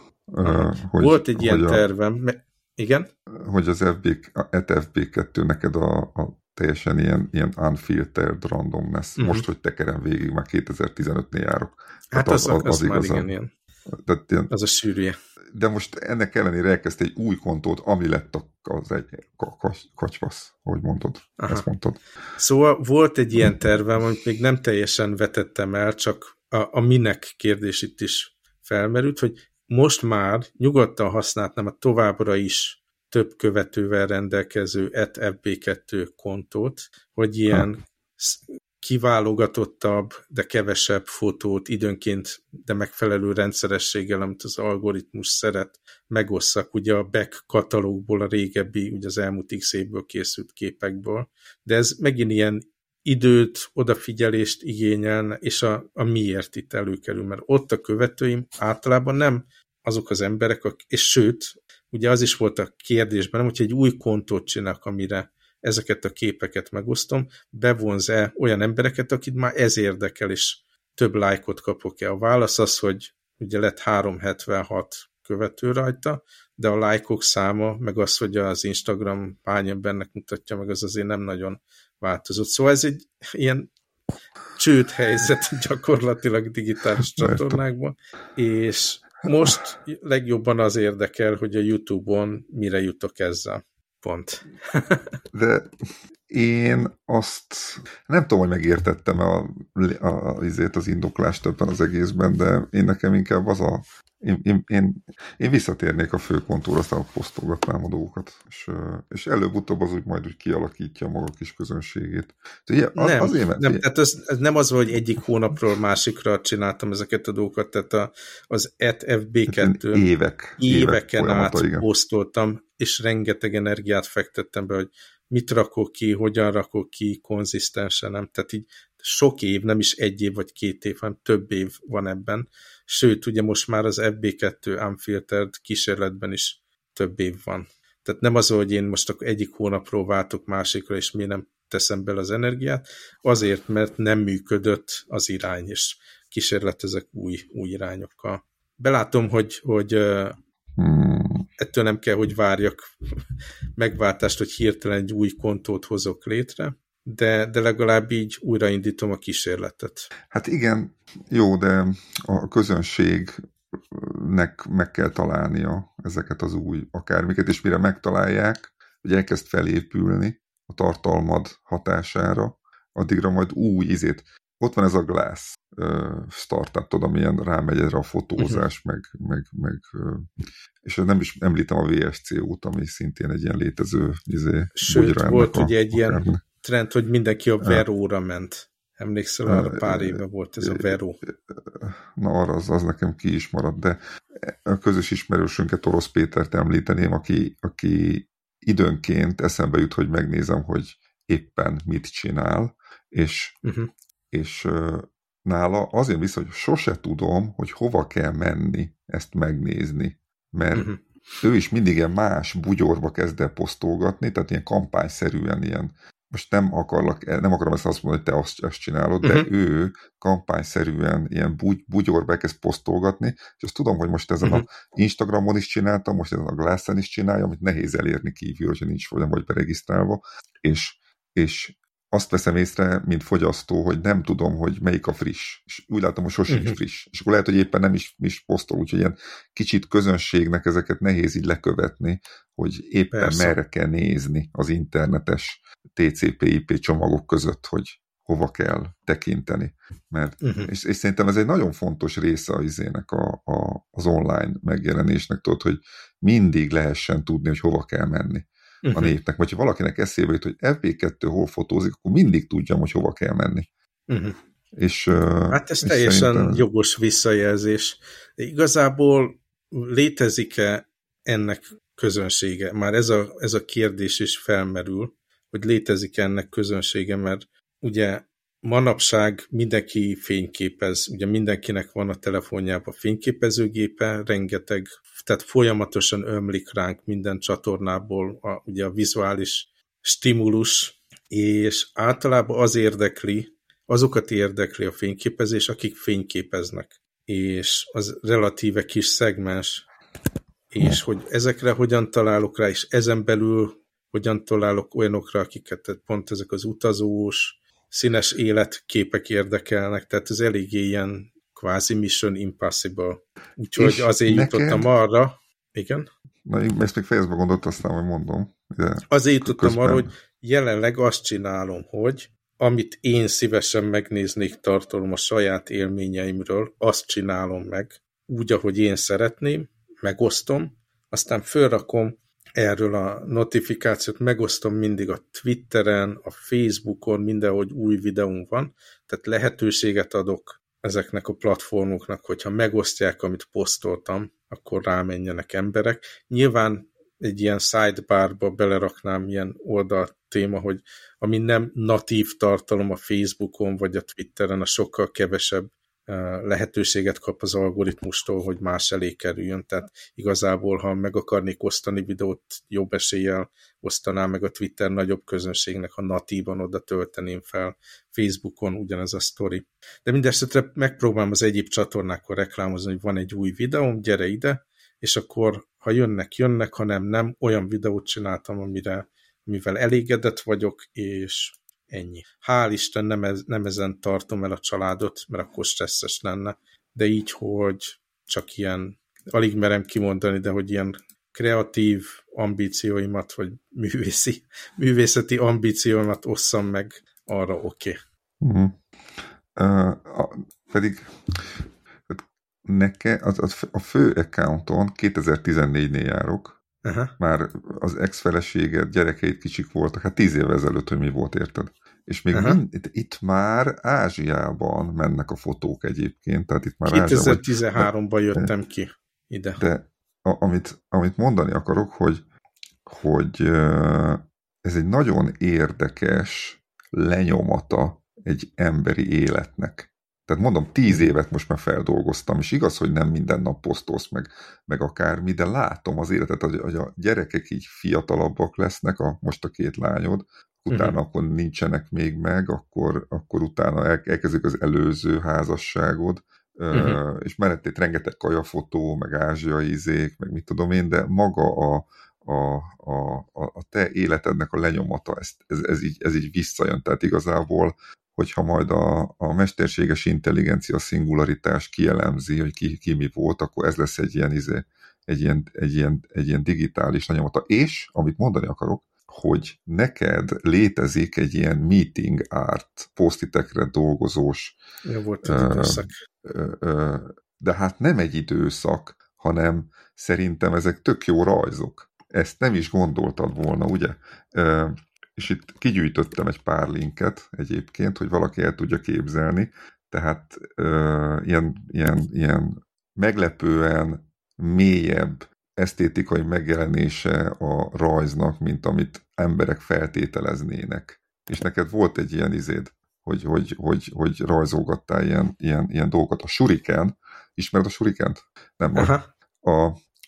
Hogy, volt egy ilyen a, tervem. Igen? Hogy az FB, FB2 neked a, a teljesen ilyen, ilyen unfiltered randomness. Uh-huh. Most, hogy tekerem végig, már 2015-nél járok. Hát az, az, az, az, az igazán, igen, ilyen. Tehát ilyen, az a sűrűje. De most ennek ellenére elkezdte egy új kontót, ami lett az egy kacsvasz, ahogy mondod. Aha. Ezt mondtad. Szóval volt egy ilyen tervem, amit még nem teljesen vetettem el, csak a, a minek kérdés itt is felmerült, hogy most már nyugodtan használtam a továbbra is több követővel rendelkező FB2 kontót, hogy ilyen kiválogatottabb, de kevesebb fotót időnként, de megfelelő rendszerességgel, amit az algoritmus szeret, megosszak ugye a back katalógból, a régebbi, ugye az elmúlt x évből készült képekből. De ez megint ilyen időt, odafigyelést igényelne, és a, a miért itt előkerül, mert ott a követőim általában nem azok az emberek, akik, és sőt, ugye az is volt a kérdésben, hogy egy új kontót csinálok, amire ezeket a képeket megosztom, bevonz-e olyan embereket, akit már ez érdekel, és több lájkot kapok-e? A válasz az, hogy ugye lett 376 követő rajta, de a lájkok száma, meg az, hogy az Instagram hány embernek mutatja meg, az azért nem nagyon változott. Szóval ez egy ilyen csőd helyzet gyakorlatilag digitális csatornákban, és most legjobban az érdekel, hogy a YouTube-on mire jutok ezzel. Pont. De én azt nem tudom, hogy megértettem a, a, a, az indoklást ebben az egészben, de én nekem inkább az a én, én, én, én visszatérnék a főkontúra, aztán posztolgatnám a dolgokat, és, és előbb-utóbb az úgy majd úgy kialakítja maga kis közönségét. Ugye, az, nem, azért, nem, tehát ez, ez nem az, hogy egyik hónapról másikra csináltam ezeket a dolgokat, tehát a, az ETFB2 évek, éveken évek át posztoltam, és rengeteg energiát fektettem be, hogy mit rakok ki, hogyan rakok ki, konzisztensen, nem? Tehát így sok év, nem is egy év vagy két év, hanem több év van ebben. Sőt, ugye most már az FB2 Unfiltered kísérletben is több év van. Tehát nem az, hogy én most akkor egyik hónapról váltok másikra, és miért nem teszem bele az energiát, azért, mert nem működött az irány, és kísérletezek új, új irányokkal. Belátom, hogy, hogy hmm. Ettől nem kell, hogy várjak megváltást, hogy hirtelen egy új kontót hozok létre, de, de legalább így újraindítom a kísérletet. Hát igen, jó, de a közönségnek meg kell találnia ezeket az új akármiket, és mire megtalálják, hogy elkezd felépülni a tartalmad hatására, addigra majd új izét. Ott van ez a Glass startup, tudod, amilyen rámegy erre a fotózás, uh-huh. meg, meg, meg és nem is említem a VSC-út, ami szintén egy ilyen létező izé, Sőt, volt ugye egy ilyen trend, hogy mindenki a Veróra ment. Emlékszel, arra pár éve volt ez a Veró. Na, arra az, az nekem ki is maradt, de a közös ismerősünket, Orosz Pétert említeném, aki, aki időnként eszembe jut, hogy megnézem, hogy éppen mit csinál, és, uh-huh. és nála azért vissza, hogy sose tudom, hogy hova kell menni ezt megnézni, mert uh-huh. ő is mindig ilyen más bugyorba kezd el posztolgatni, tehát ilyen kampányszerűen ilyen most nem akarlak, nem akarom ezt azt mondani, hogy te azt, azt csinálod, de uh-huh. ő kampányszerűen ilyen bugy, bugyorba elkezd posztolgatni, és azt tudom, hogy most ezen uh-huh. a mhm. Instagramon is csináltam, most ezen a Glass-en is csinálja, amit nehéz elérni kívül, hogyha nincs nem vagy beregisztrálva, és, és azt veszem észre, mint fogyasztó, hogy nem tudom, hogy melyik a friss. És úgy látom, hogy sosincs uh-huh. friss. És akkor lehet, hogy éppen nem is, is posztol, úgyhogy ilyen kicsit közönségnek ezeket nehéz így lekövetni, hogy éppen Persze. merre kell nézni az internetes TCP/IP csomagok között, hogy hova kell tekinteni. Mert, uh-huh. és, és szerintem ez egy nagyon fontos része az izének a, a, az online megjelenésnek, tudod, hogy mindig lehessen tudni, hogy hova kell menni. A népnek. Vagy ha valakinek eszébe jut, hogy FB2 hol fotózik, akkor mindig tudjam, hogy hova kell menni. Uh-huh. És, hát ez és teljesen szerintem... jogos visszajelzés. De igazából létezik-e ennek közönsége? Már ez a, ez a kérdés is felmerül, hogy létezik -e ennek közönsége, mert ugye manapság mindenki fényképez, ugye mindenkinek van a telefonjában fényképezőgépe, rengeteg, tehát folyamatosan ömlik ránk minden csatornából a, ugye a vizuális stimulus, és általában az érdekli, azokat érdekli a fényképezés, akik fényképeznek, és az relatíve kis szegmens, és hogy ezekre hogyan találok rá, és ezen belül hogyan találok olyanokra, akiket pont ezek az utazós, színes életképek érdekelnek, tehát ez eléggé ilyen kvázi Mission Impossible. Úgyhogy azért neked... jutottam arra, igen? Na, én ezt még fejezbe gondolt, aztán majd mondom. De azért jutottam közben... arra, hogy jelenleg azt csinálom, hogy amit én szívesen megnéznék, tartalom a saját élményeimről, azt csinálom meg, úgy, ahogy én szeretném, megosztom, aztán fölrakom erről a notifikációt megosztom mindig a Twitteren, a Facebookon, mindenhogy új videóm van, tehát lehetőséget adok ezeknek a platformoknak, hogyha megosztják, amit posztoltam, akkor rámenjenek emberek. Nyilván egy ilyen sidebarba beleraknám ilyen oldal téma, hogy ami nem natív tartalom a Facebookon vagy a Twitteren, a sokkal kevesebb lehetőséget kap az algoritmustól, hogy más elé kerüljön. Tehát igazából, ha meg akarnék osztani videót, jobb eséllyel osztanám meg a Twitter nagyobb közönségnek, ha natívan oda tölteném fel. Facebookon ugyanez a sztori. De mindesetre megpróbálom az egyéb csatornákon reklámozni, hogy van egy új videóm, gyere ide, és akkor ha jönnek, jönnek, ha nem, nem, olyan videót csináltam, amire, mivel elégedett vagyok, és ennyi. Hál' Isten nem, ez, nem ezen tartom el a családot, mert akkor stresszes lenne, de így, hogy csak ilyen, alig merem kimondani, de hogy ilyen kreatív ambícióimat, vagy művészi, művészeti ambícióimat osszam meg, arra oké. Okay. Uh-huh. Uh, pedig neke, az, az, a fő accounton 2014-nél járok, Aha. Már az ex-feleséged, gyerekeit kicsik voltak, hát tíz évvel ezelőtt, hogy mi volt, érted? És még mind, itt, itt már Ázsiában mennek a fotók egyébként, tehát itt már 2013-ban jöttem ki ide. De a, amit, amit mondani akarok, hogy, hogy ez egy nagyon érdekes lenyomata egy emberi életnek. Tehát mondom, tíz évet most már feldolgoztam, és igaz, hogy nem minden nap posztolsz meg, meg akármi, de látom az életet, hogy a gyerekek így fiatalabbak lesznek, a, most a két lányod, utána uh-huh. akkor nincsenek még meg, akkor, akkor utána el, elkezdődik az előző házasságod, uh-huh. és mellett rengeteg kajafotó, meg ázsiai izék, meg mit tudom én, de maga a, a, a, a te életednek a lenyomata, ez, ez, ez, így, ez így visszajön. Tehát igazából hogyha majd a, a mesterséges intelligencia szingularitás kielemzi, hogy ki, ki mi volt, akkor ez lesz egy ilyen, izé, egy ilyen, egy ilyen, egy ilyen digitális lenyomata. És, amit mondani akarok, hogy neked létezik egy ilyen meeting art, posztitekre dolgozós. Ja, volt egy időszak. De hát nem egy időszak, hanem szerintem ezek tök jó rajzok. Ezt nem is gondoltad volna, ugye? És itt kigyűjtöttem egy pár linket egyébként, hogy valaki el tudja képzelni, tehát ö, ilyen, ilyen, ilyen meglepően mélyebb esztétikai megjelenése a rajznak, mint amit emberek feltételeznének. És neked volt egy ilyen izéd, hogy, hogy, hogy, hogy rajzolgattál ilyen, ilyen, ilyen dolgokat. A Shuriken, ismered a Shurikent? Nem, a, a,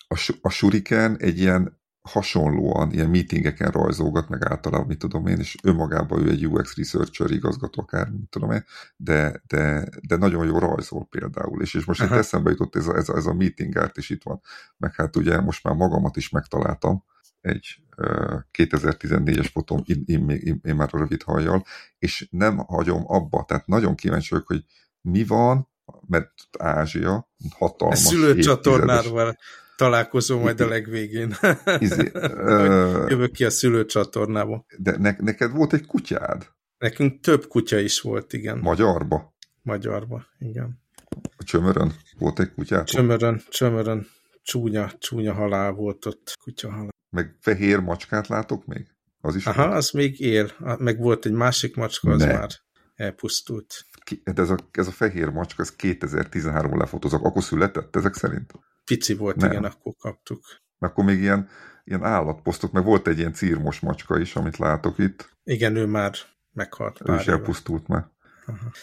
a, a Shuriken egy ilyen hasonlóan ilyen meetingeken rajzolgat, meg általában, mit tudom én, és önmagában ő egy UX researcher, igazgató akár, mit tudom én, de, de, de nagyon jó rajzol például, és, és most Aha. itt eszembe jutott ez a, ez, a, ez a meeting art is itt van, meg hát ugye most már magamat is megtaláltam, egy uh, 2014-es fotóm, én, én, én, én már a rövid hajjal, és nem hagyom abba, tehát nagyon kíváncsi vagyok, hogy mi van, mert Ázsia hatalmas. A szülőcsatornával találkozó majd a legvégén. Izé, Jövök ki a szülőcsatornába. De ne, neked volt egy kutyád? Nekünk több kutya is volt, igen. Magyarba? Magyarba, igen. A csömörön volt egy kutyát? Csömörön, csömörön. Csúnya, csúnya halál volt ott, kutya halál. Meg fehér macskát látok még? Az is Aha, volt? az még él. Meg volt egy másik macska, az ne. már elpusztult. De ez a, ez a fehér macska, ez 2013-ban lefotózok. Akkor született ezek szerint? Pici volt, nem. igen, akkor kaptuk. Akkor még ilyen, ilyen állatposztok, meg volt egy ilyen círmos macska is, amit látok itt. Igen, ő már meghalt. Ő is elpusztult már.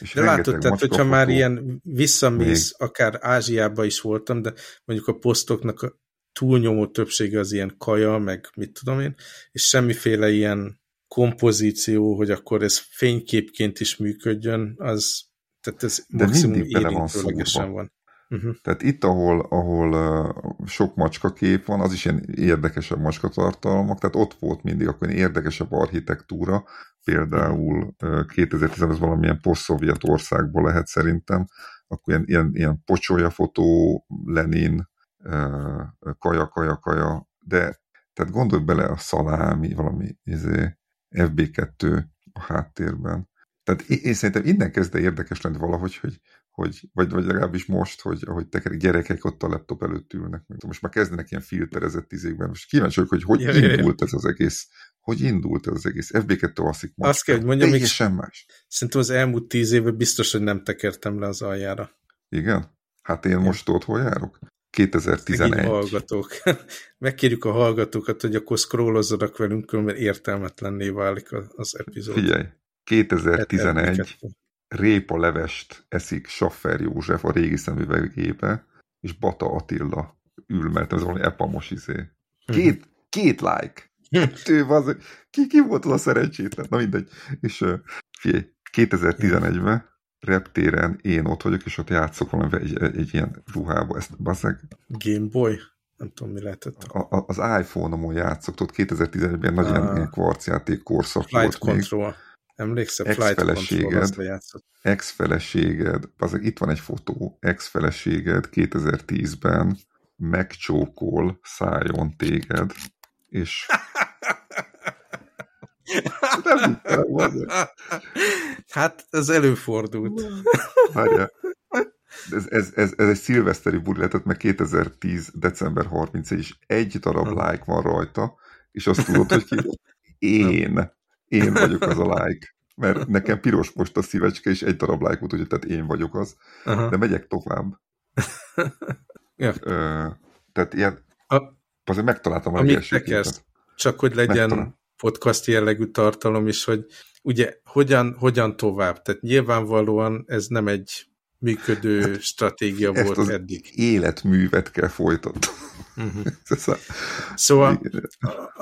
És de látod, tehát hogyha fotó, már ilyen visszamész, még... akár Ázsiába is voltam, de mondjuk a posztoknak a túlnyomó többsége az ilyen kaja, meg mit tudom én, és semmiféle ilyen kompozíció, hogy akkor ez fényképként is működjön, az tehát ez de maximum érintőlegesen van. Uh-huh. Tehát itt, ahol, ahol sok macska kép van, az is ilyen érdekesebb macskatartalmak, tehát ott volt mindig akkor érdekesebb architektúra, például uh, 2010-ben valamilyen poszt-szovjet országból lehet szerintem, akkor ilyen, ilyen, ilyen pocsolya fotó, Lenin, kaja, kaja, kaja, de tehát gondolj bele a szalámi, valami izé, FB2 a háttérben. Tehát én szerintem innen kezd érdekes lenni valahogy, hogy, hogy, vagy, vagy legalábbis most, hogy ahogy te gyerekek ott a laptop előtt ülnek, most már kezdenek ilyen filterezett izékben, most kíváncsi vagyok, hogy hogy ja, indult ja, ez az egész, hogy indult ez az egész, FB2 alszik most. Azt kell, hogy mondjam, még sem más. Szerintem az elmúlt tíz évben biztos, hogy nem tekertem le az aljára. Igen? Hát én ja. most ott hol járok? 2011. Megint hallgatók. Megkérjük a hallgatókat, hogy akkor scrollozzanak velünk, mert értelmetlenné válik az epizód. Figyelj, 2011. 2012. Répalevest eszik Saffer József a régi szemüvegébe, és Bata Attila ül, mert ez valami epamos izé. Mhm. Két, két like! Ő az, ki, ki volt az a szerencsétlen? Na mindegy. És figyelj, 2011-ben reptéren én ott vagyok, és ott játszok valami egy, egy, ilyen ruhába, ezt baszeg. Game Boy? Nem tudom, mi lehetett. A, az iPhone-omon játszok, tudod, 2011-ben nagyon ah. ilyen kvarcjáték korszak Flight volt Control. Még. Emlékszel, Flight Control Ex-feleséged, bazzeg, itt van egy fotó, ex-feleséged 2010-ben megcsókol szájon téged, és nem Hát, ez előfordult. Ez, ez, ez, ez egy szilveszteri buli lehetett, mert 2010. december 31 és egy darab like van rajta, és azt tudod, hogy ki Én. Én vagyok az a like. Mert nekem piros most a szívecske, és egy darab like volt, úgyhogy tehát én vagyok az. Aha. De megyek tovább. ja. Ö, tehát ilyen, a, azért megtaláltam a Amit csak hogy legyen Megtalál podcast jellegű tartalom is, hogy ugye hogyan, hogyan tovább. Tehát nyilvánvalóan ez nem egy működő hát, stratégia ezt volt az eddig. életművet kell folytatni. Uh-huh. szóval,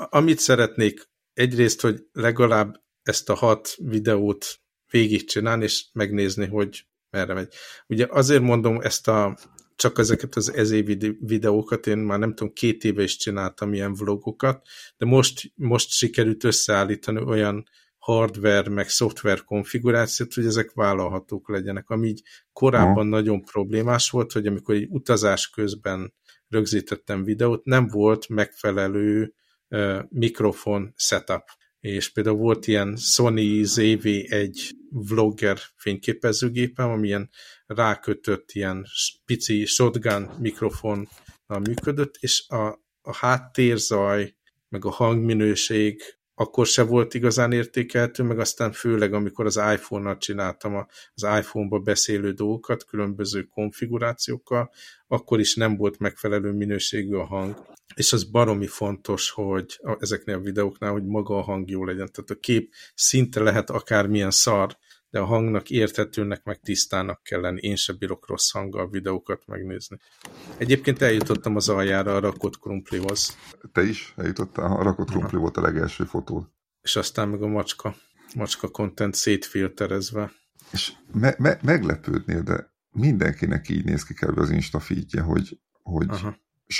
amit szeretnék, egyrészt, hogy legalább ezt a hat videót végigcsinálni, és megnézni, hogy merre megy. Ugye azért mondom ezt a csak ezeket az ezé videókat, én már nem tudom, két éve is csináltam ilyen vlogokat, de most, most sikerült összeállítani olyan hardware meg szoftver konfigurációt, hogy ezek vállalhatók legyenek, ami így korábban ha. nagyon problémás volt, hogy amikor egy utazás közben rögzítettem videót, nem volt megfelelő mikrofon setup. És például volt ilyen Sony ZV-1 vlogger fényképezőgépem, amilyen rákötött ilyen pici shotgun mikrofonnal működött, és a, a háttérzaj, meg a hangminőség akkor se volt igazán értékeltő, meg aztán főleg, amikor az iPhone-nal csináltam az iPhone-ba beszélő dolgokat, különböző konfigurációkkal, akkor is nem volt megfelelő minőségű a hang. És az baromi fontos, hogy ezeknél a videóknál, hogy maga a hang jó legyen. Tehát a kép szinte lehet akármilyen szar, de a hangnak érthetőnek, meg tisztának kell lenni. Én sem bírok rossz hanggal videókat megnézni. Egyébként eljutottam az aljára a rakott krumplihoz. Te is eljutottál? A rakott krumpli volt a legelső fotó. És aztán meg a macska, macska content szétfilterezve. És me me meglepődnél, de mindenkinek így néz ki kell az Insta feedje, hogy, hogy és,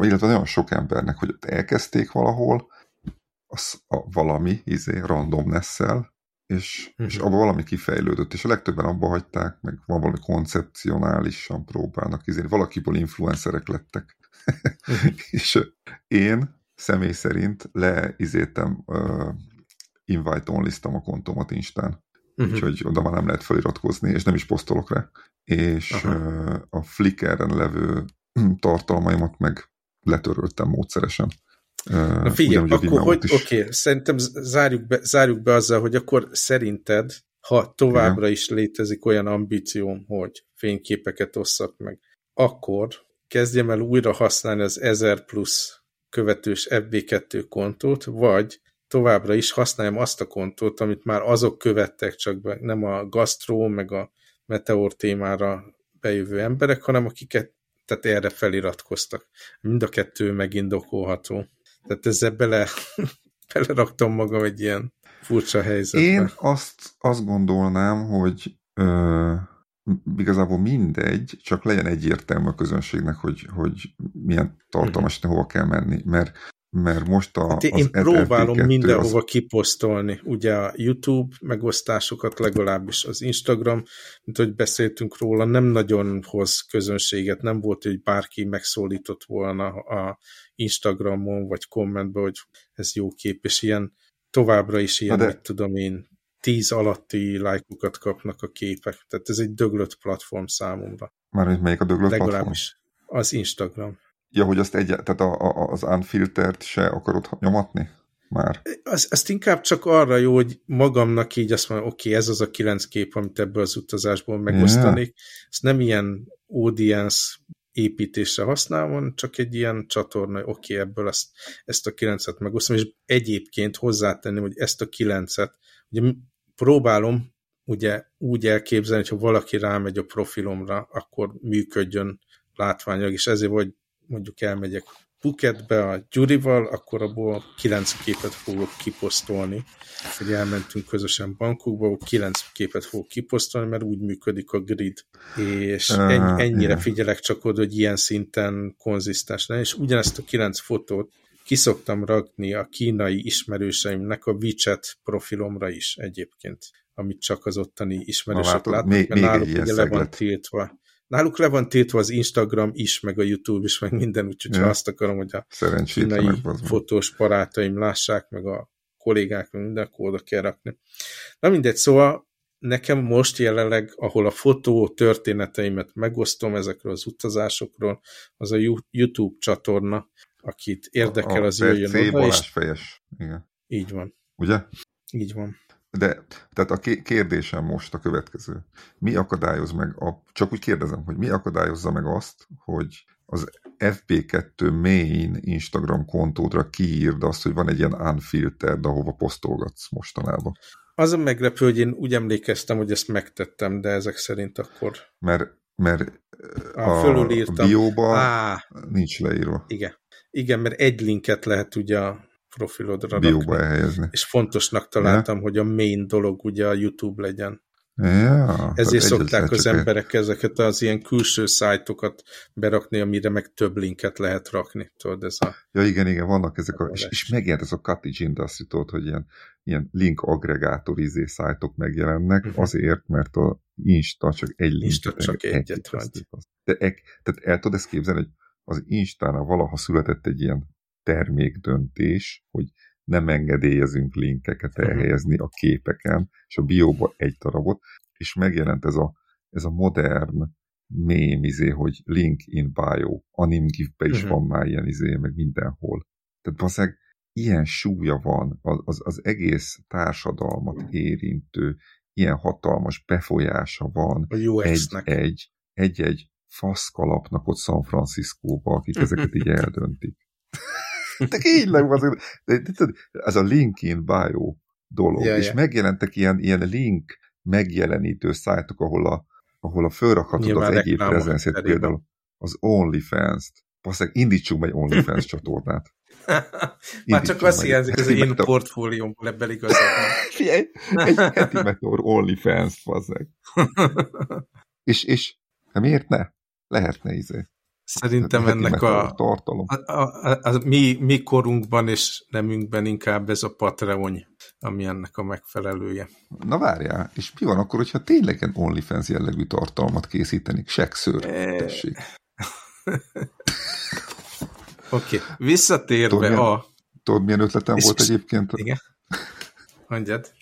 illetve nagyon sok embernek, hogy elkezdték valahol, az a valami izé, randomness-szel, és, uh-huh. és mhm. abban valami kifejlődött, és a legtöbben abba hagyták, meg van valami koncepcionálisan próbálnak izélni. Valakiből influencerek lettek. Uh-huh. és én személy szerint leizéltem uh, invite only a kontomat Instán. Uh-huh. Úgyhogy oda már nem lehet feliratkozni, és nem is posztolok rá. És uh, a Flickerren levő tartalmaimat meg letöröltem módszeresen. Na figyelj, akkor hogy, oké, okay, szerintem zárjuk be, zárjuk be azzal, hogy akkor szerinted, ha továbbra Igen. is létezik olyan ambícióm, hogy fényképeket osszak meg, akkor kezdjem el újra használni az 1000 plusz követős FB2 kontót, vagy továbbra is használjam azt a kontót, amit már azok követtek, csak be, nem a gasztró, meg a meteor témára bejövő emberek, hanem akiket tehát erre feliratkoztak. Mind a kettő megindokolható. Tehát ezzel bele, beleraktam magam egy ilyen furcsa helyzetbe. Én azt, azt gondolnám, hogy ö, igazából mindegy, csak legyen egyértelmű a közönségnek, hogy, hogy milyen tartalmas, uh-huh. hova kell menni, mert mert most a, hát én az próbálom mindenhova az... kiposztolni, ugye a YouTube megosztásokat legalábbis az Instagram, mint hogy beszéltünk róla, nem nagyon hoz közönséget, nem volt, hogy bárki megszólított volna a Instagramon vagy kommentbe, hogy ez jó kép, és ilyen továbbra is ilyen, de... mit tudom én, tíz alatti lájkokat kapnak a képek. Tehát ez egy döglött platform számomra. Már melyik a döglött Legalábbis platform? az Instagram. Ja, hogy azt egy, tehát a, a, az unfiltert se akarod nyomatni? Már. Az, azt inkább csak arra jó, hogy magamnak így azt mondom, oké, okay, ez az a kilenc kép, amit ebből az utazásból megosztanék. Yeah. Ez nem ilyen audience építésre használom, csak egy ilyen csatorna, oké, okay, ebből ezt, ezt a kilencet megosztom, és egyébként hozzátenném, hogy ezt a kilencet, ugye próbálom ugye úgy elképzelni, hogy ha valaki rámegy a profilomra, akkor működjön látványok, és ezért vagy mondjuk elmegyek Phuketbe a Gyurival, akkor abból kilenc képet fogok kiposztolni, hogy elmentünk közösen bankokba, kilenc képet fogok kiposztolni, mert úgy működik a grid. És ennyi, ennyire figyelek csak oda, hogy ilyen szinten konzisztens legyen, és ugyanezt a kilenc fotót kiszoktam rakni a kínai ismerőseimnek a WeChat profilomra is egyébként, amit csak az ottani ismerősök látnak, még, mert náluk ugye le van tiltva náluk le van tétve az Instagram is, meg a YouTube is, meg minden, úgyhogy ja. azt akarom, hogy a kínai fotós barátaim lássák, meg a kollégák, meg minden, akkor oda kell rakni. Na mindegy, szóval nekem most jelenleg, ahol a fotó történeteimet megosztom ezekről az utazásokról, az a YouTube csatorna, akit érdekel, az jöjjön oda. És... fejes. Igen. Így van. Ugye? Így van. De, tehát a kérdésem most a következő. Mi akadályoz meg, a, csak úgy kérdezem, hogy mi akadályozza meg azt, hogy az FB2 main Instagram kontódra kiírd azt, hogy van egy ilyen unfiltered, ahova posztolgatsz mostanában. Az a meglepő, hogy én úgy emlékeztem, hogy ezt megtettem, de ezek szerint akkor... Mert, mert a, a bióban nincs leírva. Igen. Igen, mert egy linket lehet ugye a profilodra Bióba rakni. elhelyezni. És fontosnak találtam, ja? hogy a main dolog ugye a YouTube legyen. Ja, Ezért szokták az emberek ezeket az ilyen külső szájtokat berakni, amire meg több linket lehet rakni. Tudod, ez a... Ja, igen, igen, vannak ezek a... És, és megjelent ez a industry, tudod, hogy ilyen, ilyen link aggregátor izé szájtok megjelennek, uh-huh. azért, mert a Insta csak egy link. Insta csak egyet, egyet hagy. De e, tehát el tudod ezt képzelni, hogy az Instánál valaha született egy ilyen termékdöntés, hogy nem engedélyezünk linkeket mhm. elhelyezni a képeken, és a bióba egy darabot, és megjelent ez a, ez a modern mém izé, hogy link in bio, anim gifbe is uh-huh. van már ilyen izé, meg mindenhol. Tehát valószínűleg ilyen súlya van az, az, az egész társadalmat érintő, ilyen hatalmas befolyása van egy-egy egy-egy faszkalapnak ott San Franciscóba, akik ezeket így eldöntik. De tényleg az, ez a link in bio dolog, ja, és ja. megjelentek ilyen, ilyen link megjelenítő szájtok, ahol a, ahol a fölrakhatod Nyilván az egyéb prezenszét, például az OnlyFans-t. Basszeg, indítsunk meg egy OnlyFans csatornát. Már csak azt hiányzik, ez én portfóliómból ebből igazad. Figyelj, egy heti meteor OnlyFans, basszeg. és, és hát miért ne? Lehetne izé. Szerintem ennek a, tartalom. A, a, a, a mi, mi korunkban és nemünkben inkább ez a Patreon, ami ennek a megfelelője. Na várjál, és mi van akkor, hogyha tényleg egy OnlyFans jellegű tartalmat készítenik? Sekszőr, e... tessék. Oké, okay. visszatérve tudod, milyen, a... Tudod, milyen ötletem és volt egyébként? Igen. Mondjad.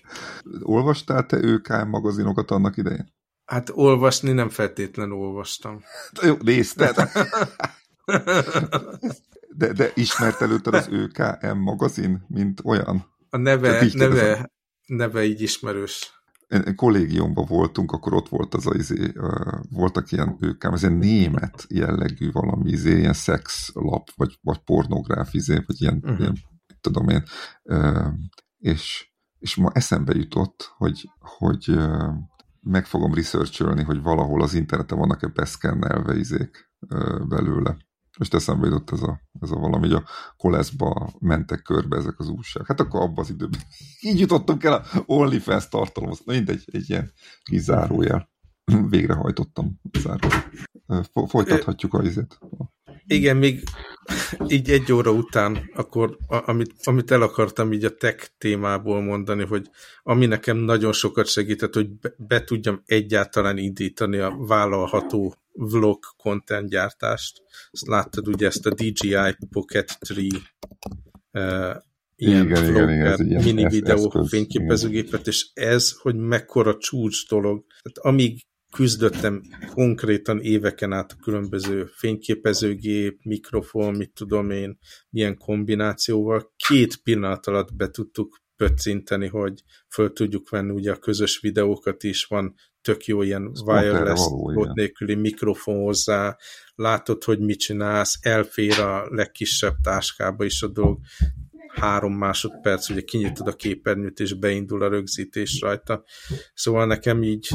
Olvastál te ÖKM magazinokat annak idején? Hát olvasni nem feltétlenül olvastam. Jó, nézted. De, de ismert előtte az ÖKM magazin, mint olyan? A neve, neve, neve így ismerős. Kollégiumban voltunk, akkor ott volt az a izé, uh, voltak ilyen őkám, ez ilyen német jellegű valami izé, ilyen szexlap, vagy, vagy pornográf izé, vagy ilyen, uh-huh. ilyen tudom én, uh, és, és ma eszembe jutott, hogy, hogy uh, meg fogom researcholni, hogy valahol az interneten vannak-e beszkennelve izék belőle. Most eszembe jutott ez a, ez a valami, hogy a koleszba mentek körbe ezek az újság. Hát akkor abban az időben így jutottunk el a OnlyFans tartalomhoz. Na mindegy, egy ilyen kizárójel. Végrehajtottam zárójel. Folytathatjuk a izét. Igen, még így egy óra után, akkor amit, amit el akartam így a tech témából mondani, hogy ami nekem nagyon sokat segített, hogy be, be tudjam egyáltalán indítani a vállalható vlog content gyártást. Ezt láttad ugye ezt a DJI Pocket 3 uh, ilyen igen, vlogger, igen, igen, mini videó fényképezőgépet, és ez, hogy mekkora csúcs dolog. Tehát amíg küzdöttem konkrétan éveken át a különböző fényképezőgép, mikrofon, mit tudom én, milyen kombinációval. Két pillanat alatt be tudtuk pöccinteni, hogy föl tudjuk venni ugye a közös videókat is, van tök jó ilyen wireless, ott nélküli mikrofon hozzá, látod, hogy mit csinálsz, elfér a legkisebb táskába is a dolog, három másodperc, ugye kinyitod a képernyőt, és beindul a rögzítés rajta. Szóval nekem így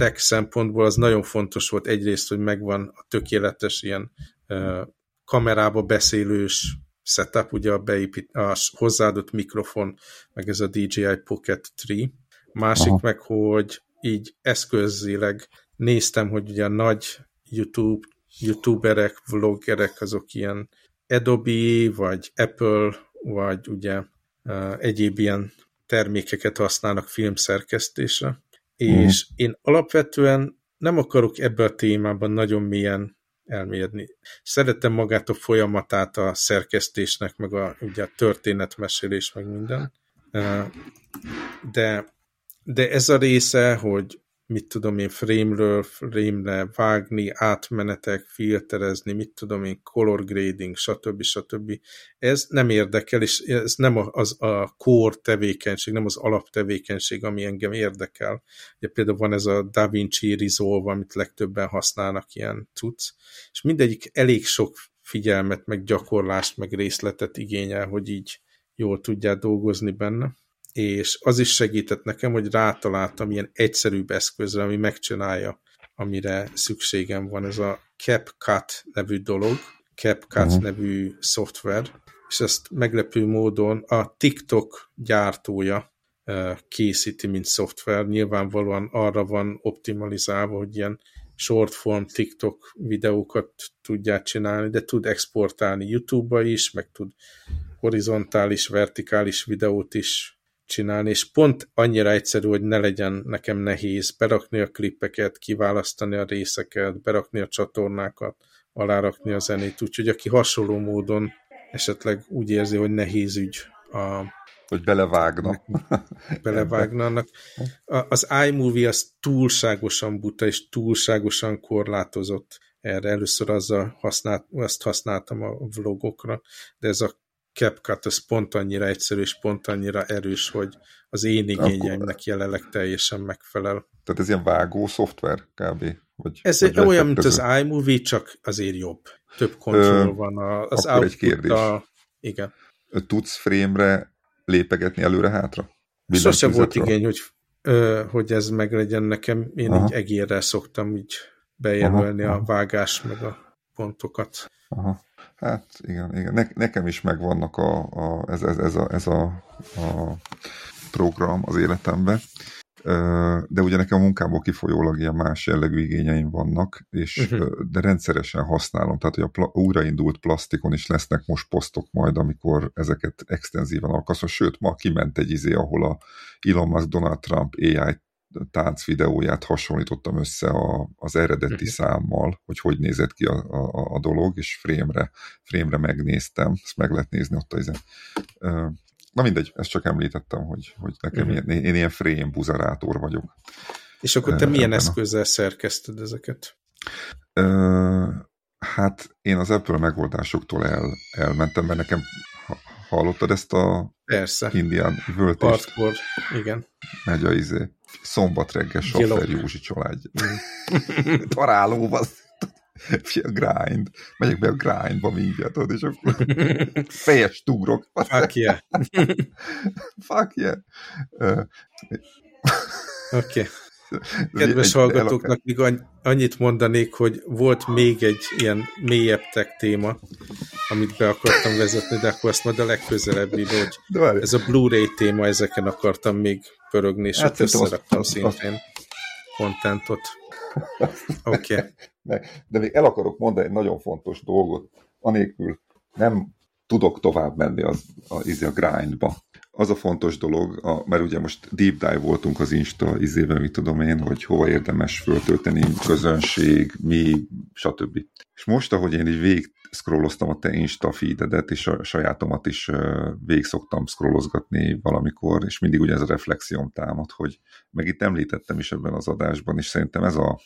tech szempontból az nagyon fontos volt egyrészt, hogy megvan a tökéletes ilyen uh, kamerába beszélős setup, ugye a, beépít, a hozzáadott mikrofon, meg ez a DJI Pocket 3. Másik Aha. meg, hogy így eszközileg néztem, hogy ugye a nagy YouTube, youtuberek, vloggerek, azok ilyen Adobe, vagy Apple, vagy ugye uh, egyéb ilyen termékeket használnak filmszerkesztésre, és mm. én alapvetően nem akarok ebbe a témában nagyon mélyen elmélyedni. Szeretem magát a folyamatát a szerkesztésnek, meg a, ugye a történetmesélés, meg minden. De, de ez a része, hogy mit tudom én, frame-ről frame-re vágni, átmenetek, filterezni, mit tudom én, color grading, stb. stb. Ez nem érdekel, és ez nem az a core tevékenység, nem az alaptevékenység, ami engem érdekel. Ugye például van ez a DaVinci Resolve, amit legtöbben használnak ilyen tudsz, és mindegyik elég sok figyelmet, meg gyakorlást, meg részletet igényel, hogy így jól tudják dolgozni benne és az is segített nekem, hogy rátaláltam ilyen egyszerűbb eszközre, ami megcsinálja, amire szükségem van. Ez a CapCut nevű dolog, CapCut uh-huh. nevű szoftver, és ezt meglepő módon a TikTok gyártója készíti, mint szoftver. Nyilvánvalóan arra van optimalizálva, hogy ilyen short form TikTok videókat tudják csinálni, de tud exportálni YouTube-ba is, meg tud horizontális, vertikális videót is csinálni, és pont annyira egyszerű, hogy ne legyen nekem nehéz berakni a klippeket, kiválasztani a részeket, berakni a csatornákat, alárakni a zenét, úgyhogy aki hasonló módon esetleg úgy érzi, hogy nehéz ügy a hogy belevágna. Belevágna annak. Az iMovie az túlságosan buta és túlságosan korlátozott erre. Először azzal használt, azt használtam a vlogokra, de ez a CapCut az pont annyira egyszerű és pont annyira erős, hogy az én igényeimnek jelenleg teljesen megfelel. Tehát ez ilyen vágó szoftver kb? Vagy, ez vagy olyan, mint az iMovie, csak azért jobb. Több kontroll van. Az akkor egy kérdés. A... Igen. Tudsz frame-re lépegetni előre-hátra? Sose volt igény, hogy, ö, hogy ez meglegyen nekem. Én Aha. így egérrel szoktam így bejelölni Aha. a vágás meg a pontokat. Aha. Hát igen, igen. Ne, nekem is megvannak a, a, ez, ez, ez, a, ez a, a program az életemben, de ugye nekem a munkából kifolyólag ilyen más jellegű igényeim vannak, és, uh-huh. de rendszeresen használom, tehát hogy a pla- újraindult plastikon is lesznek most posztok majd, amikor ezeket extenzíven alkalmazom, sőt, ma kiment egy izé, ahol a Elon Musk Donald Trump AI tánc videóját hasonlítottam össze a, az eredeti uh-huh. számmal, hogy hogy nézett ki a, a, a dolog, és frame-re, frame-re megnéztem, ezt meg lehet nézni ott az Na mindegy, ezt csak említettem, hogy, hogy nekem uh-huh. ilyen, én ilyen frame buzerátor vagyok. És akkor te milyen eszközzel szerkeszted ezeket? Hát én az Apple megoldásoktól el, elmentem, mert nekem hallottad ezt a Persze. indián völtést? Hardcore, igen. Megy a izé szombat reggel Soffer Józsi családja. Találó, a grind. Megyek be a grindba mindjárt, tudod, és akkor fejes túrok. Fuck yeah. Fuck yeah. Uh, Oké. Okay. Kedves hallgatóknak még annyit mondanék, hogy volt még egy ilyen mélyebb tech téma, amit be akartam vezetni, de akkor azt majd a legközelebb hogy ez a Blu-ray téma, ezeken akartam még pörögni, és hát, ott összeraktam szintén kontentot. Oké. Okay. De még el akarok mondani egy nagyon fontos dolgot, anélkül nem tudok tovább menni az, az, a grindba az a fontos dolog, a, mert ugye most deep dive voltunk az Insta izével, mit tudom én, hogy hova érdemes föltölteni közönség, mi, stb. És most, ahogy én így végig scrolloztam a te Insta feededet, és a sajátomat is végig szoktam scrollozgatni valamikor, és mindig ugye ez a reflexióm támad, hogy meg itt említettem is ebben az adásban, és szerintem ez a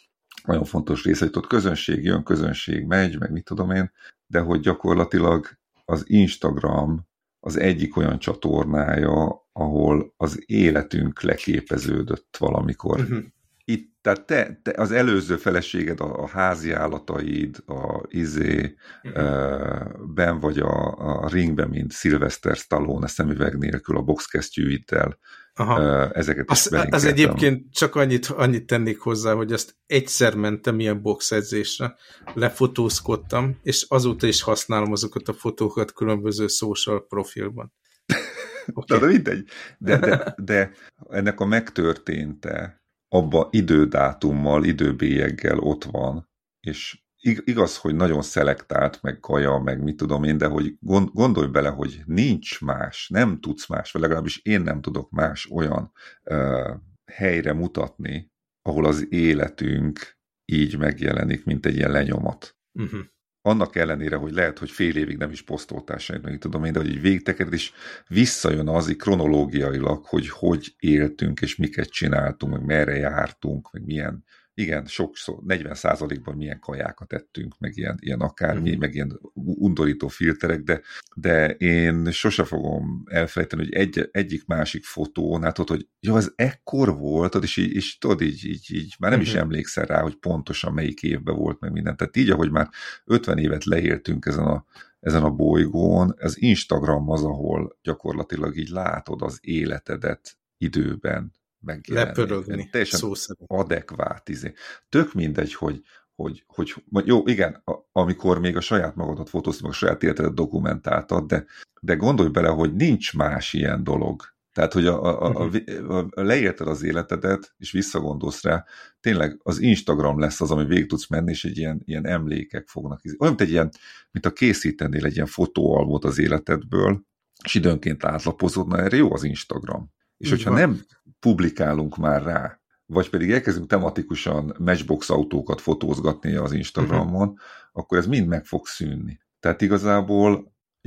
nagyon fontos része, hogy ott közönség jön, közönség megy, meg mit tudom én, de hogy gyakorlatilag az Instagram az egyik olyan csatornája, ahol az életünk leképeződött valamikor. Uh-huh. itt, tehát te, te, az előző feleséged, a, a házi állataid, a izé, uh-huh. ben vagy a, a ringben, mint Sylvester Stallone, szemüveg nélkül, a boxkesztyűiddel, Aha. ezeket az, az egyébként csak annyit, annyit tennék hozzá, hogy azt egyszer mentem ilyen boxedzésre, lefotózkodtam, és azóta is használom azokat a fotókat különböző social profilban. Okay. de mindegy. De, de, de ennek a megtörténte abba idődátummal, időbélyeggel ott van, és igaz, hogy nagyon szelektált, meg kaja, meg mit tudom én, de hogy gondolj bele, hogy nincs más, nem tudsz más, vagy legalábbis én nem tudok más olyan uh, helyre mutatni, ahol az életünk így megjelenik, mint egy ilyen lenyomat. Uh-huh annak ellenére, hogy lehet, hogy fél évig nem is posztoltál semmit, tudom én, de hogy egy végteked is visszajön az így kronológiailag, hogy hogy éltünk, és miket csináltunk, meg merre jártunk, meg milyen igen, sokszor, 40 ban milyen kajákat ettünk, meg ilyen, ilyen akármi, mm. meg ilyen undorító filterek, de, de én sose fogom elfelejteni, hogy egy, egyik másik fotón, hát ott, hogy ja, ez ekkor volt, és így, és tudod, így, így, így már nem mm-hmm. is mhm. emlékszel rá, hogy pontosan melyik évben volt, meg minden. Tehát így, ahogy már 50 évet leéltünk ezen a, ezen a bolygón, az Instagram az, ahol gyakorlatilag így látod az életedet időben, megjelenni. Lepörögni, teljesen szó szerint. adekvát. Izé. Tök mindegy, hogy, hogy, hogy jó, igen, a, amikor még a saját magadat fotóztad, meg a saját életedet dokumentáltad, de, de gondolj bele, hogy nincs más ilyen dolog. Tehát, hogy a, a, a, a, a leérted az életedet, és visszagondolsz rá, tényleg az Instagram lesz az, ami végig tudsz menni, és egy ilyen, ilyen emlékek fognak. Olyan, mint egy ilyen, mint a készítenél egy ilyen fotóalbot az életedből, és időnként átlapozod, na erre jó az Instagram. És hogyha van. nem publikálunk már rá, vagy pedig elkezdünk tematikusan matchbox autókat fotózgatni az Instagramon, uh-huh. akkor ez mind meg fog szűnni. Tehát igazából